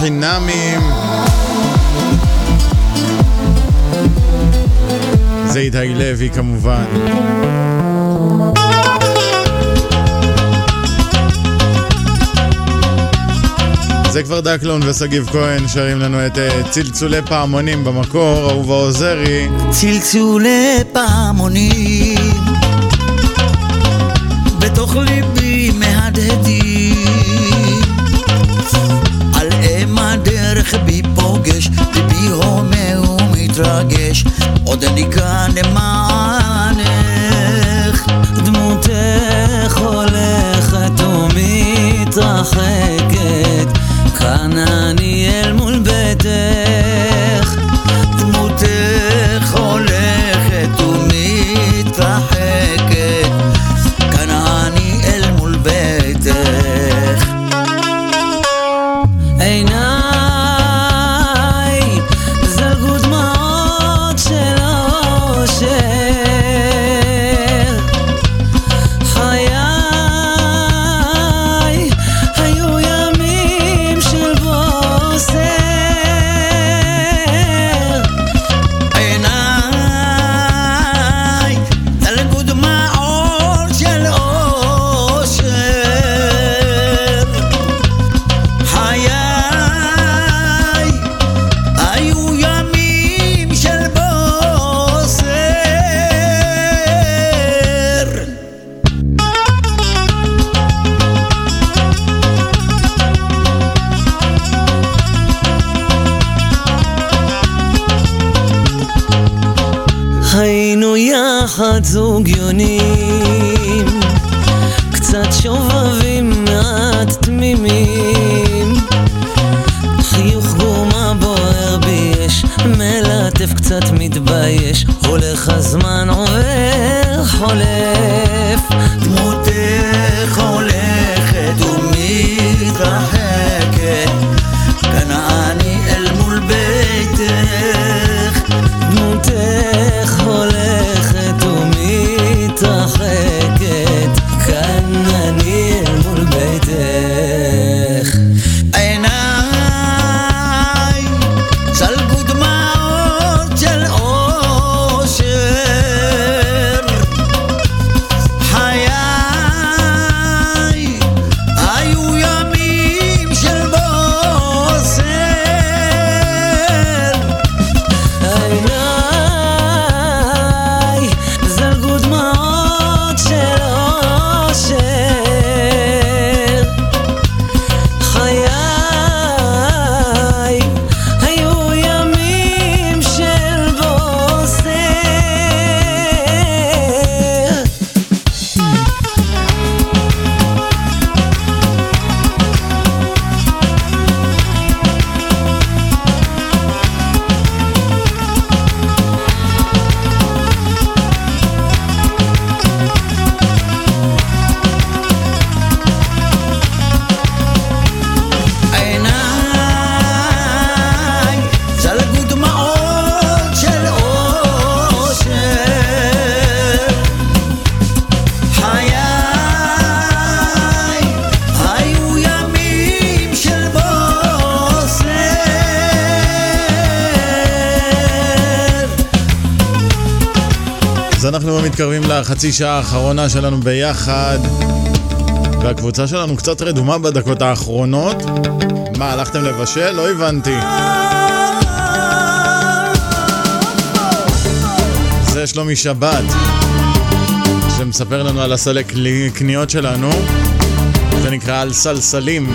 חינמים. זה איתי לוי כמובן. זה כבר דקלון ושגיב כהן שרים לנו את אה, צלצולי פעמונים במקור, אהובה עוזרי. צלצולי פעמונים איך בי פוגש, ליבי הומה ומתרגש, עוד אני כאן למען החצי שעה האחרונה שלנו ביחד, והקבוצה שלנו קצת רדומה בדקות האחרונות. מה, הלכתם לבשל? לא הבנתי. זה שלומי שבת, שמספר לנו על הסלק קניות שלנו. זה נקרא על סלסלים.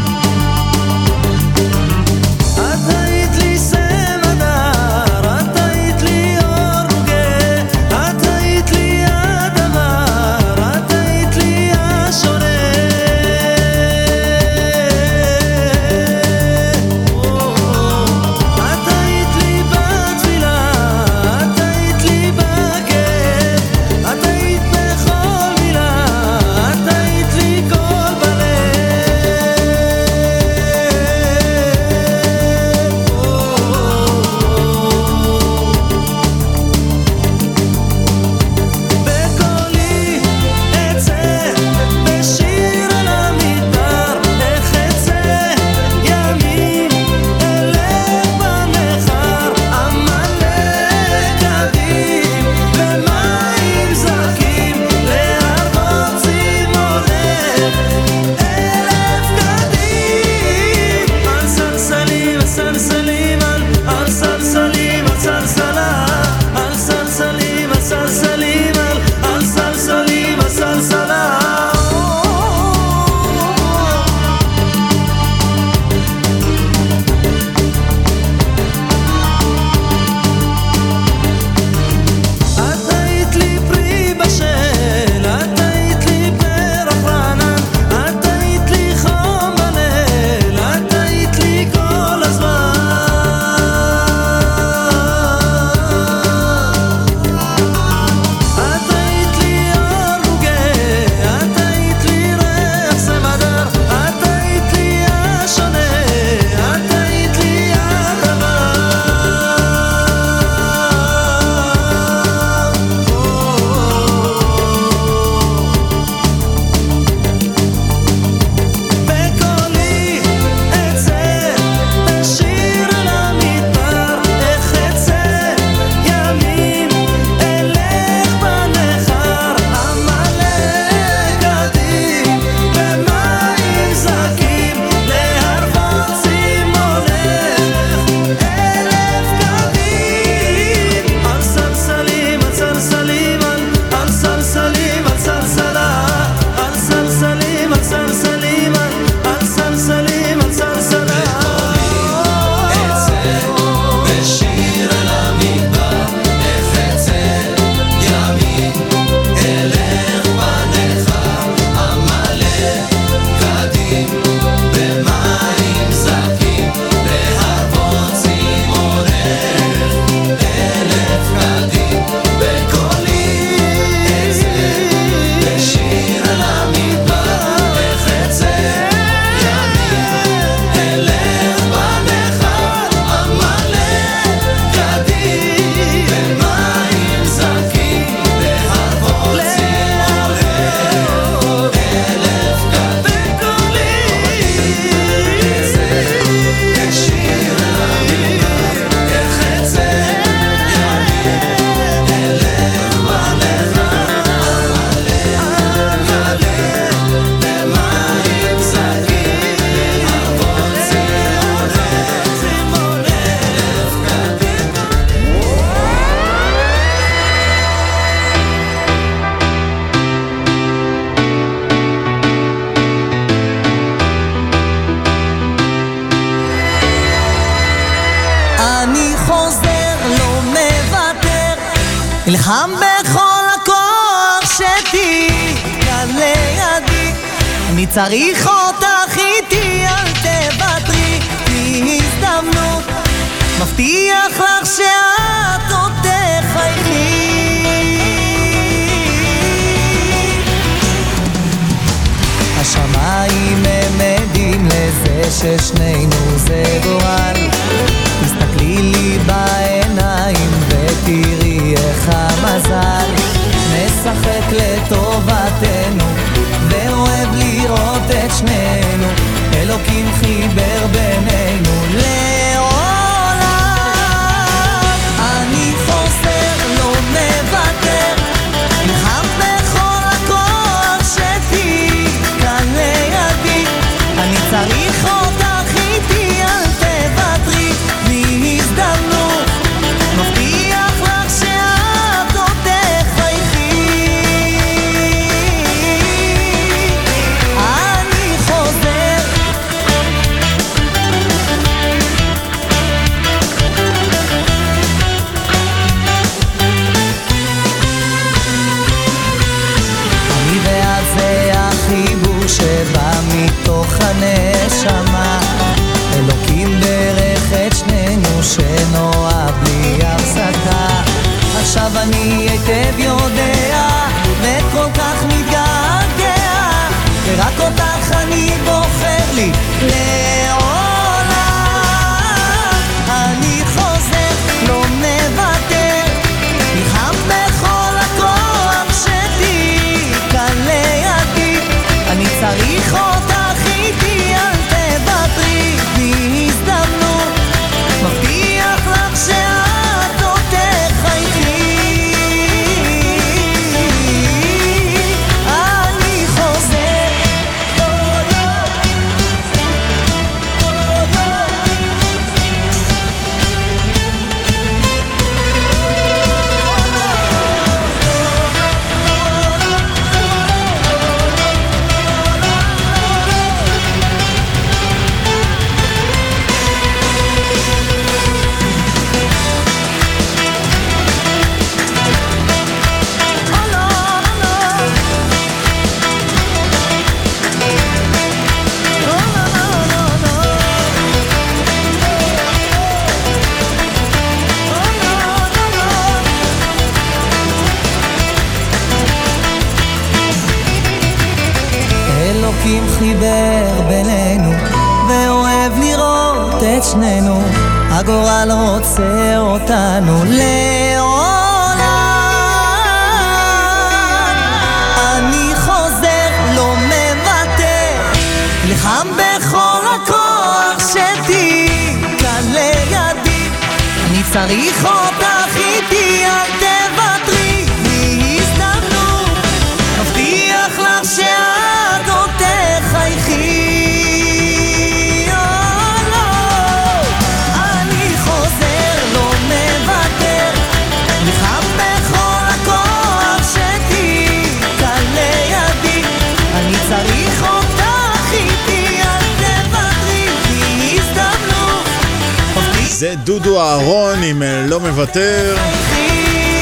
עם אה, לא מוותר.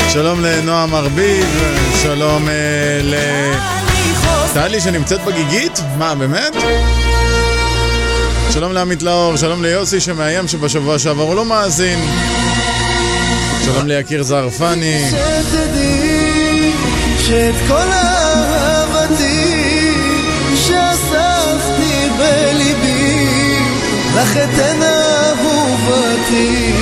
שלום לנועם ארביב, שלום אה, לטלי שנמצאת בגיגית? מה, באמת? שלום לעמית לאור, שלום ליוסי שמאיים שבשבוע שעבר הוא לא מאזין. שלום ליקיר זערפני. שתדעי שאת בליבי לך אתן אהובתי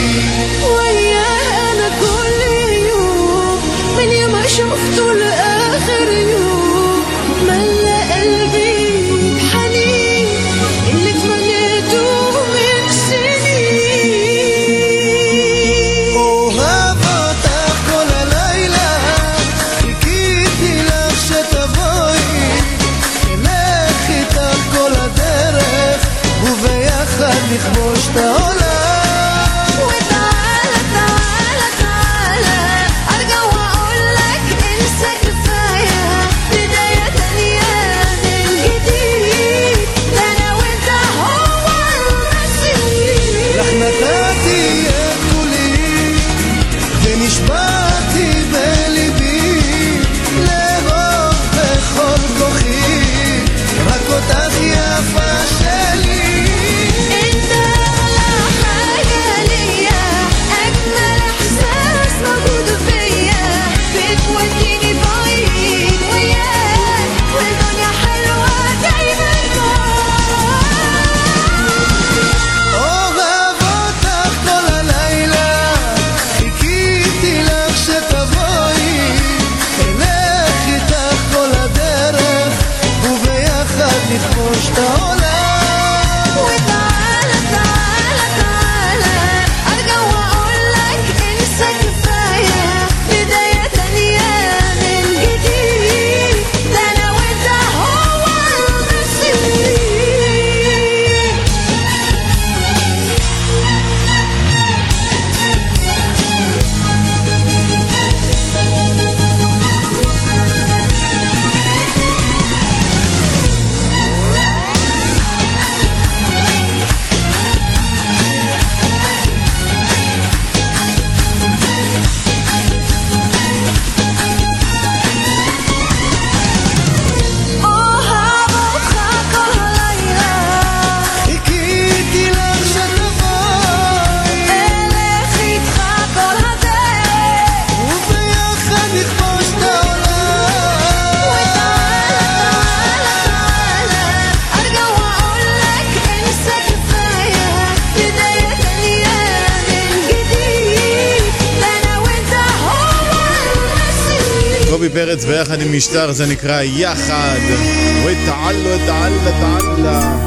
פרץ ביחד עם משטר, זה נקרא יחד. ותעלו, תעלה, תעלה.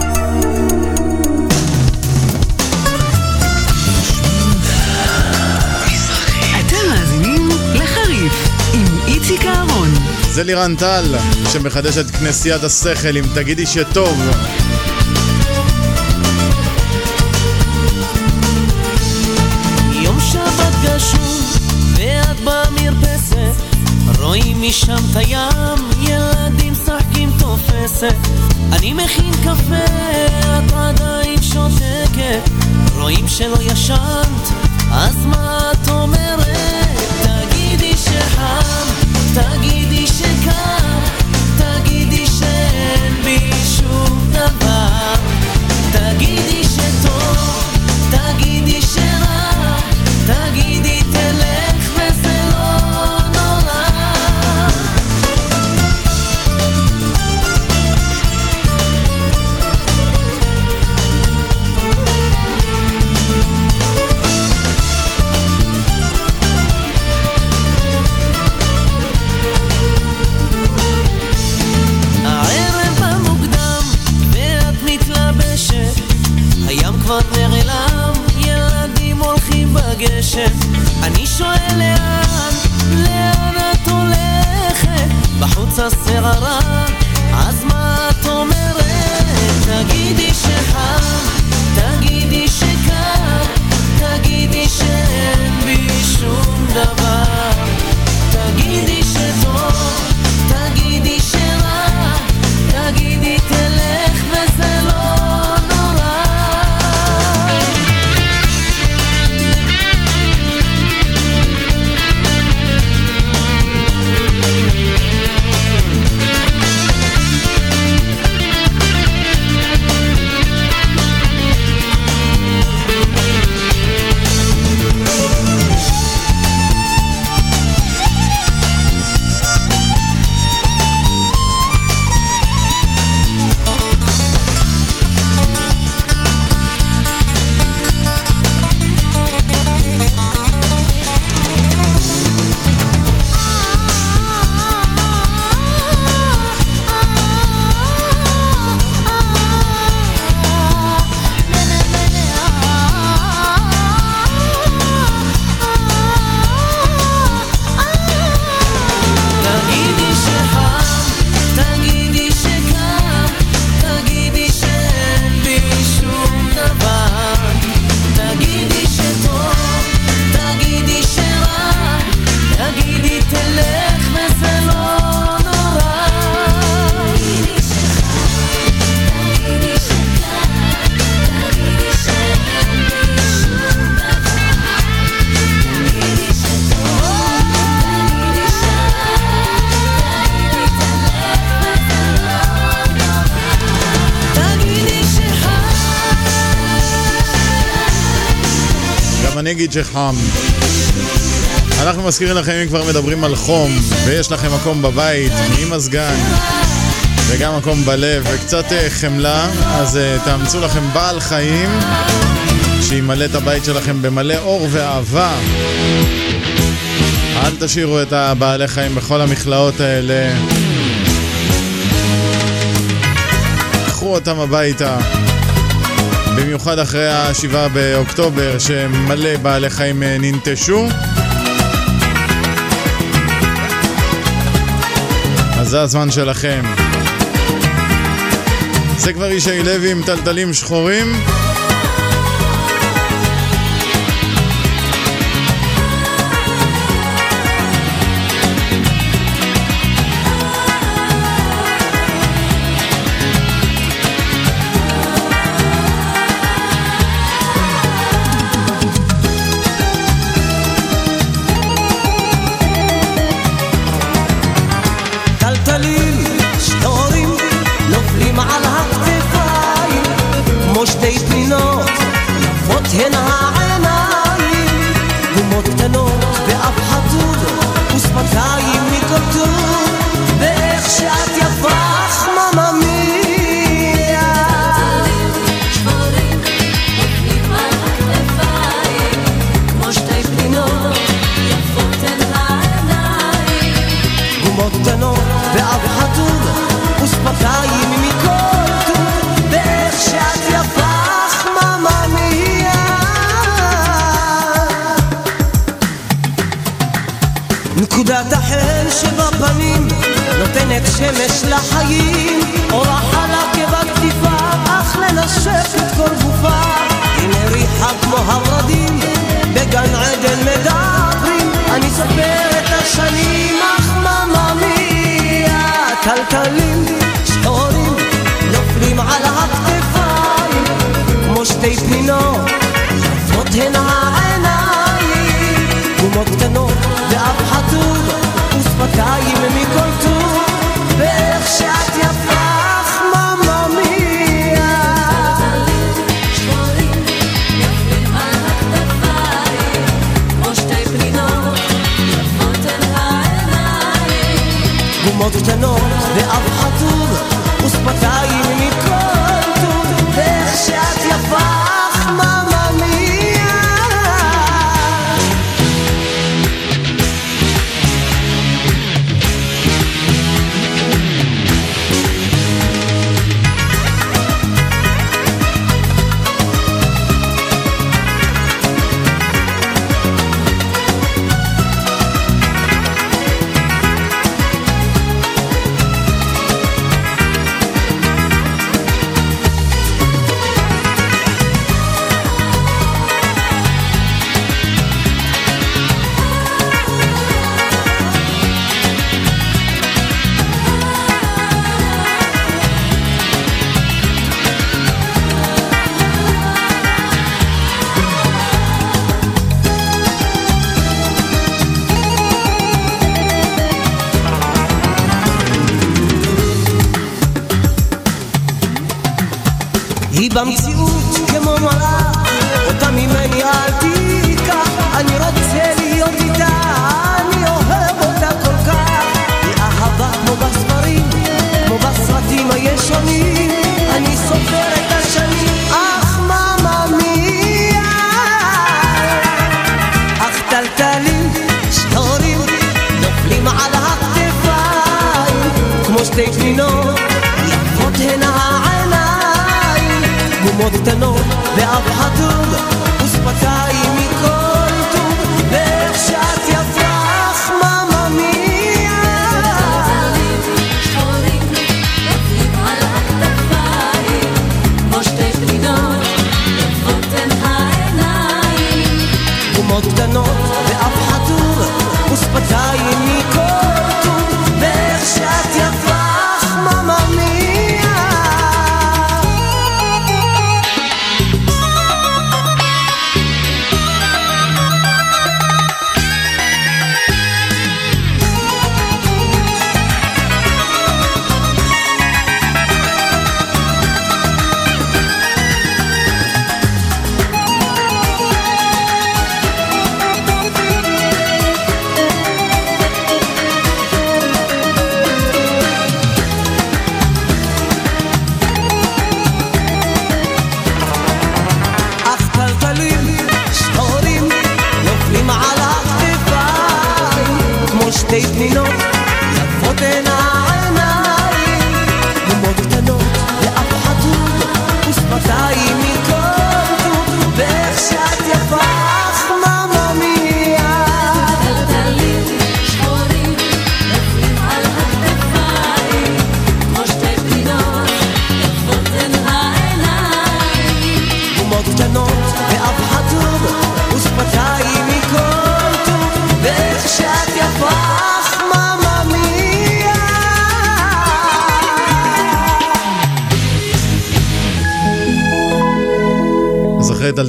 זה לירן טל, שמחדש את כנסיית השכל עם תגידי שטוב. רואים משם את הים, ילדים משחקים תופסת. אני מכין קפה, את עדיין שותקת, רואים שלא ישנת, אז מה את אומרת? תגידי שחם, תגידי אגיד שחם. אנחנו מזכירים לכם, אם כבר מדברים על חום, ויש לכם מקום בבית, עם מזגן, וגם מקום בלב, וקצת אה, חמלה, אז אה, תאמצו לכם בעל חיים, שימלא את הבית שלכם במלא אור ואהבה. אל תשאירו את הבעלי חיים בכל המכלאות האלה. קחו אותם הביתה. במיוחד אחרי השבעה באוקטובר, שמלא בעלי חיים אה, ננטשו. אז זה הזמן שלכם. זה כבר ישי לוי עם טלטלים שחורים. במציאות כמו מראה, אותה ממני אל תיקח, אני רוצה להיות איתה, אני אוהב אותה כל כך, היא אהבה כמו בספרים, כמו בסרטים הישנים. חומות קטנות ואף חתום ושפתיים מכל טוב ואיך שאת יפה אך מממיה חומות קטנות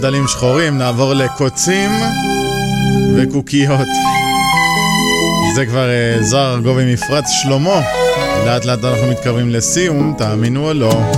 דלדלים שחורים, נעבור לקוצים וקוקיות. זה כבר uh, זוהר ארגובי מפרץ שלמה. לאט לאט אנחנו מתקרבים לסיום, תאמינו או לא.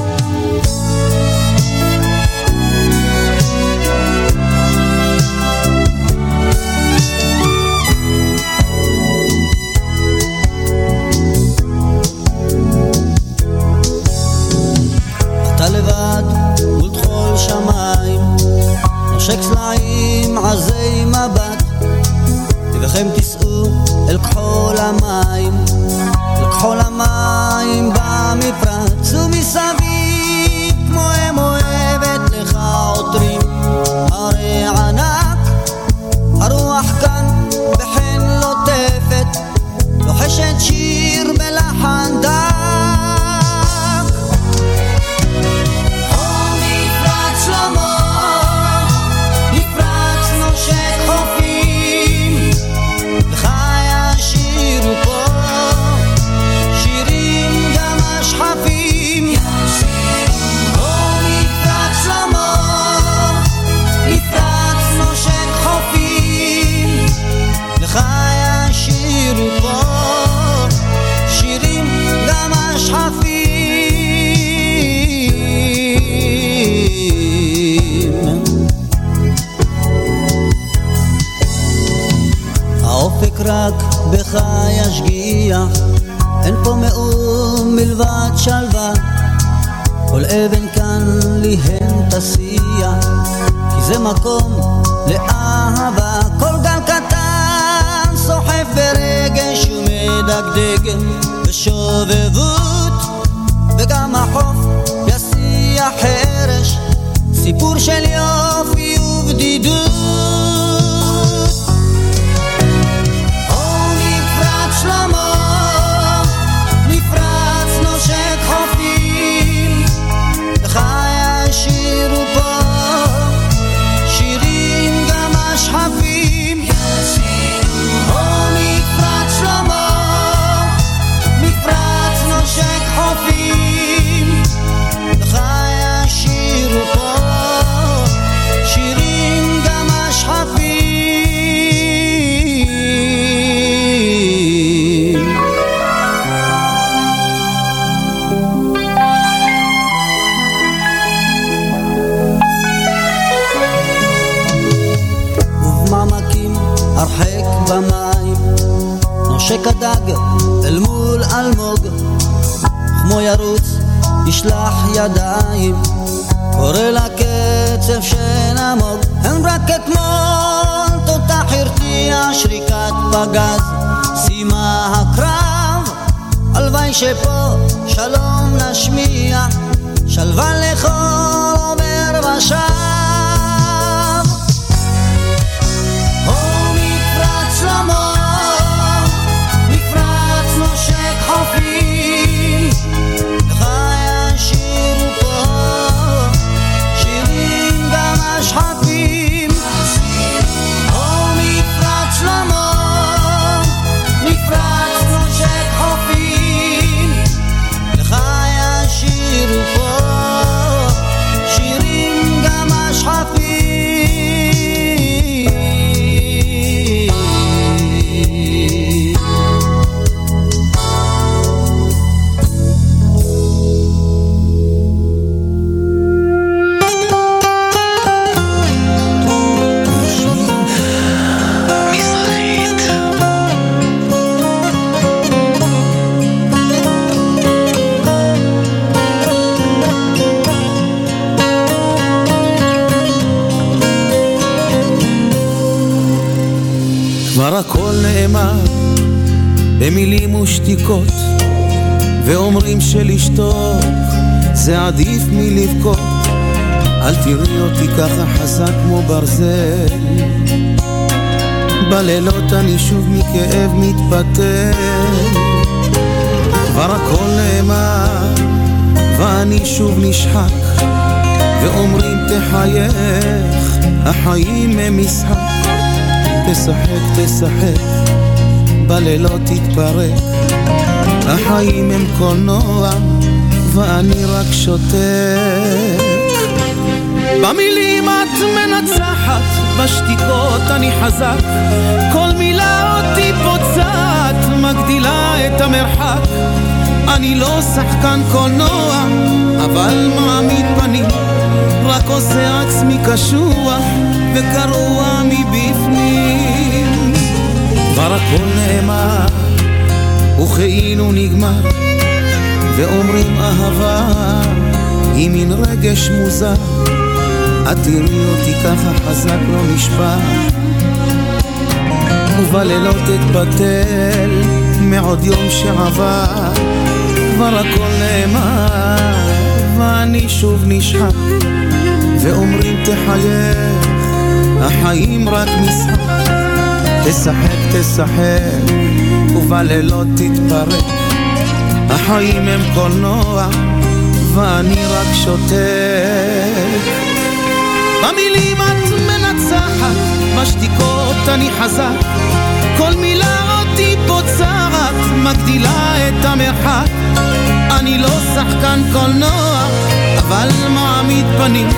החיים הם קולנוע, ואני רק שותק. במילים את מנצחת, בשתיקות אני חזק. כל מילה אותי פוצעת, מגדילה את המרחק. אני לא שחקן קולנוע, אבל מעמיד פנים. רק עושה עצמי קשוח וקרוע מבפנים. כבר הכל נאמר וכאילו נגמר, ואומרים אהבה היא מין רגש מוזר. את תראי אותי ככה חזק לא נשבר, ובלילות אתבטל מעוד יום שעבר. כבר הכל נאמר, ואני שוב נשחק. ואומרים תחייך, החיים רק משחק. תשחק, תשחק, ובלילות תתפרק. החיים הם קולנוע, ואני רק שותק. במילים את מנצחת, בשתיקות אני חזק. כל מילה אותי פוצעת, מגדילה את המרחק. אני לא שחקן קולנוע, אבל מעמיד פנים,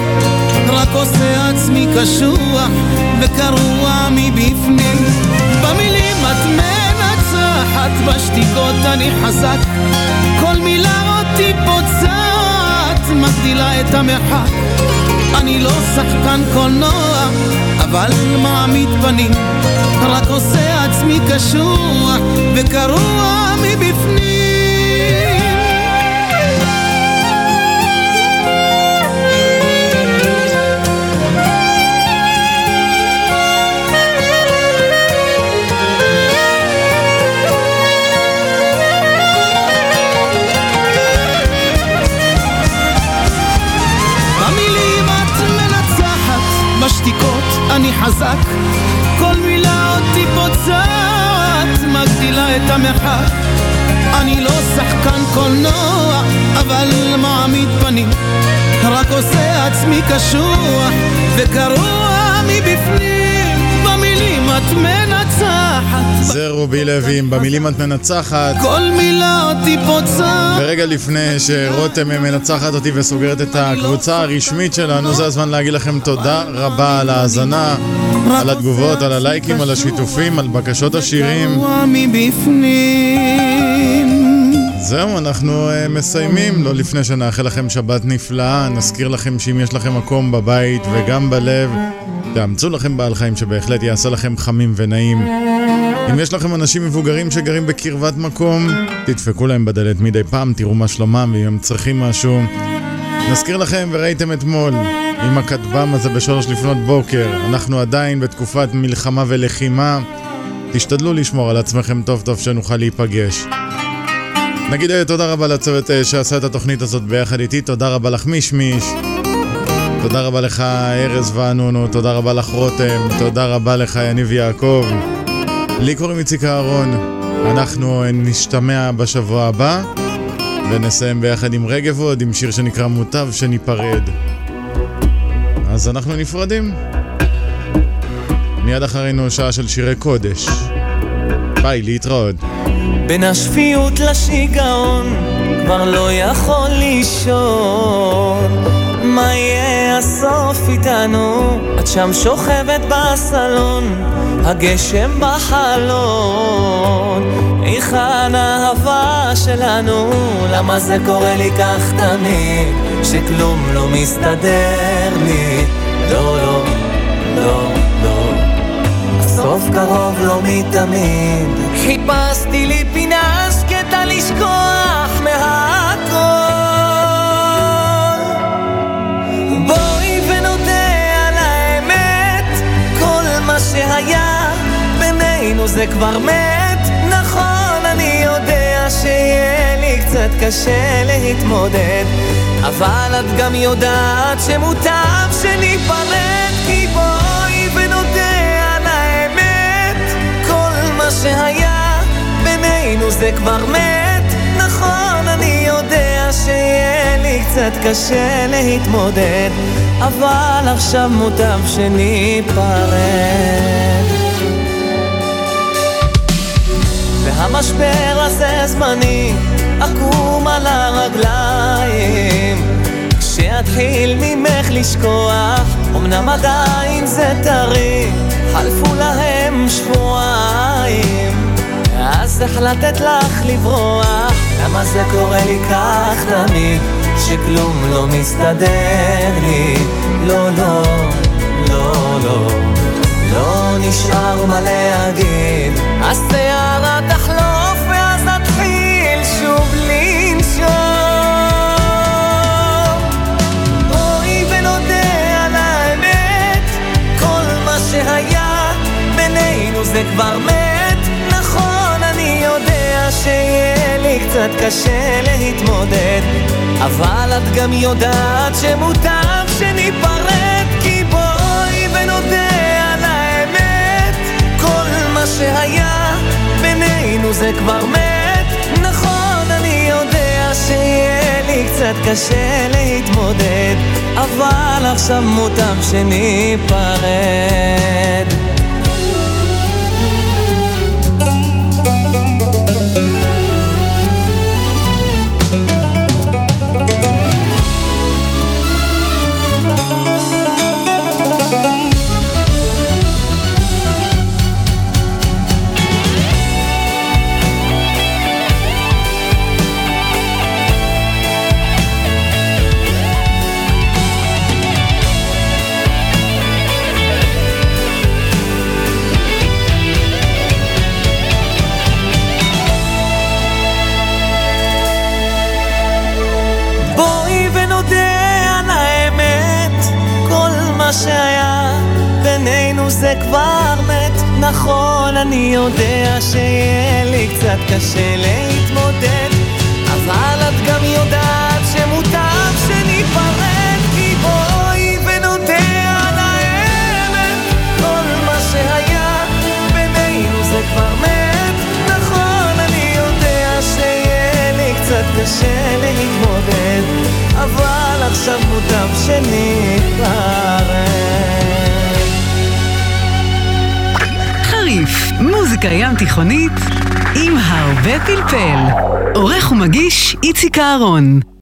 רק עושה עצמי קשוח וקרוע מבפנים. במילים את מנצחת, בשתיקות אני חזק, כל מילה אותי פוצעת, מגדילה את המרחק. אני לא שחקן קולנוע, אבל מעמיד פנים. רק עושה עצמי קשוח וקרוע מבפנים אני חזק, כל מילה אותי פוצעת, מגדילה את המרחק. אני לא שחקן קולנוע, אבל מעמיד פנים, רק עושה עצמי קשוח וקרוע מבפנים, במילים את מנצחת. זה רובי לוי עם במילים את מנצחת. כל מילה אותי פוצעת. ורגע לפני שרותם מנצחת אותי וסוגרת את הקבוצה הרשמית שלנו, זה הזמן להגיד לכם תודה רבה על ההאזנה, על התגובות, על הלייקים, על השיתופים, על בקשות השירים. זהו, אנחנו uh, מסיימים, לא לפני שנאחל לכם שבת נפלאה, נזכיר לכם שאם יש לכם מקום בבית וגם בלב, תאמצו לכם בעל חיים שבהחלט יעשה לכם חמים ונעים. אם יש לכם אנשים מבוגרים שגרים בקרבת מקום, תדפקו להם בדלת מדי פעם, תראו מה שלומם, ואם הם צריכים משהו. נזכיר לכם, וראיתם אתמול, עם הכטב"ם הזה בשלוש לפנות בוקר, אנחנו עדיין בתקופת מלחמה ולחימה. תשתדלו לשמור על עצמכם טוב טוב שנוכל להיפגש. נגיד תודה רבה לצוות אה, שעשה את התוכנית הזאת ביחד איתי, תודה רבה לך מישמיש, תודה רבה לך ארז וענונו, תודה רבה לך רותם, תודה רבה לך יניב יעקב. לי קוראים איציק אהרון, אנחנו נשתמע בשבוע הבא ונסיים ביחד עם רגב עוד, עם שיר שנקרא מוטב שניפרד. אז אנחנו נפרדים. מיד אחרינו שעה של שירי קודש. ביי, להתראות. בין השפיות לשיגעון כבר לא יכול לישון איתנו? את שם שוכבת בסלון הגשם בחלון היכן האהבה שלנו? למה זה קורה לי כך תמיד שכלום לא מסתדר לי? לא, לא, לא, לא הסוף קרוב לא מתמיד חיפשתי לי פינה שקטה לשכוח בינינו זה כבר מת. נכון אני יודע שיהיה לי קצת קשה להתמודד. אבל את גם יודעת שמוטב שניפרד כי בואי ונודה על האמת. כל מה שהיה בינינו זה כבר מת. נכון אני יודע שיהיה לי קצת קשה להתמודד. אבל עכשיו מוטב שניפרד והמשבר הזה זמני אקום על הרגליים. כשאתחיל ממך לשכוח אמנם עדיין זה טרי חלפו להם שבועיים. אז החלטת לך לברוח למה זה קורה לי כך תמיד? שכלום לא מסתדר לי. לא, לא, לא, לא לא נשאר מה להגיד. הסערה תחלוף בינינו זה כבר מת. נכון אני יודע שיהיה לי קצת קשה להתמודד אבל את גם יודעת שמוטב שניפרד כי בואי ונודה על האמת. כל מה שהיה בינינו זה כבר מת. נכון אני יודע שיהיה לי קצת קשה להתמודד אבל עכשיו מוטב שניפרד נכון, אני יודע שיהיה לי קצת קשה להתמודד אבל את גם יודעת שמוטב שניפרד כי בואי ונודה על האמת. כל מה שהיה בינינו זה כבר מת. נכון, אני יודע שיהיה לי קצת קשה להתמודד אבל עכשיו מוטב שניפרד מוזיקה ים תיכונית עם הרבה פלפל. עורך ומגיש איציק אהרון.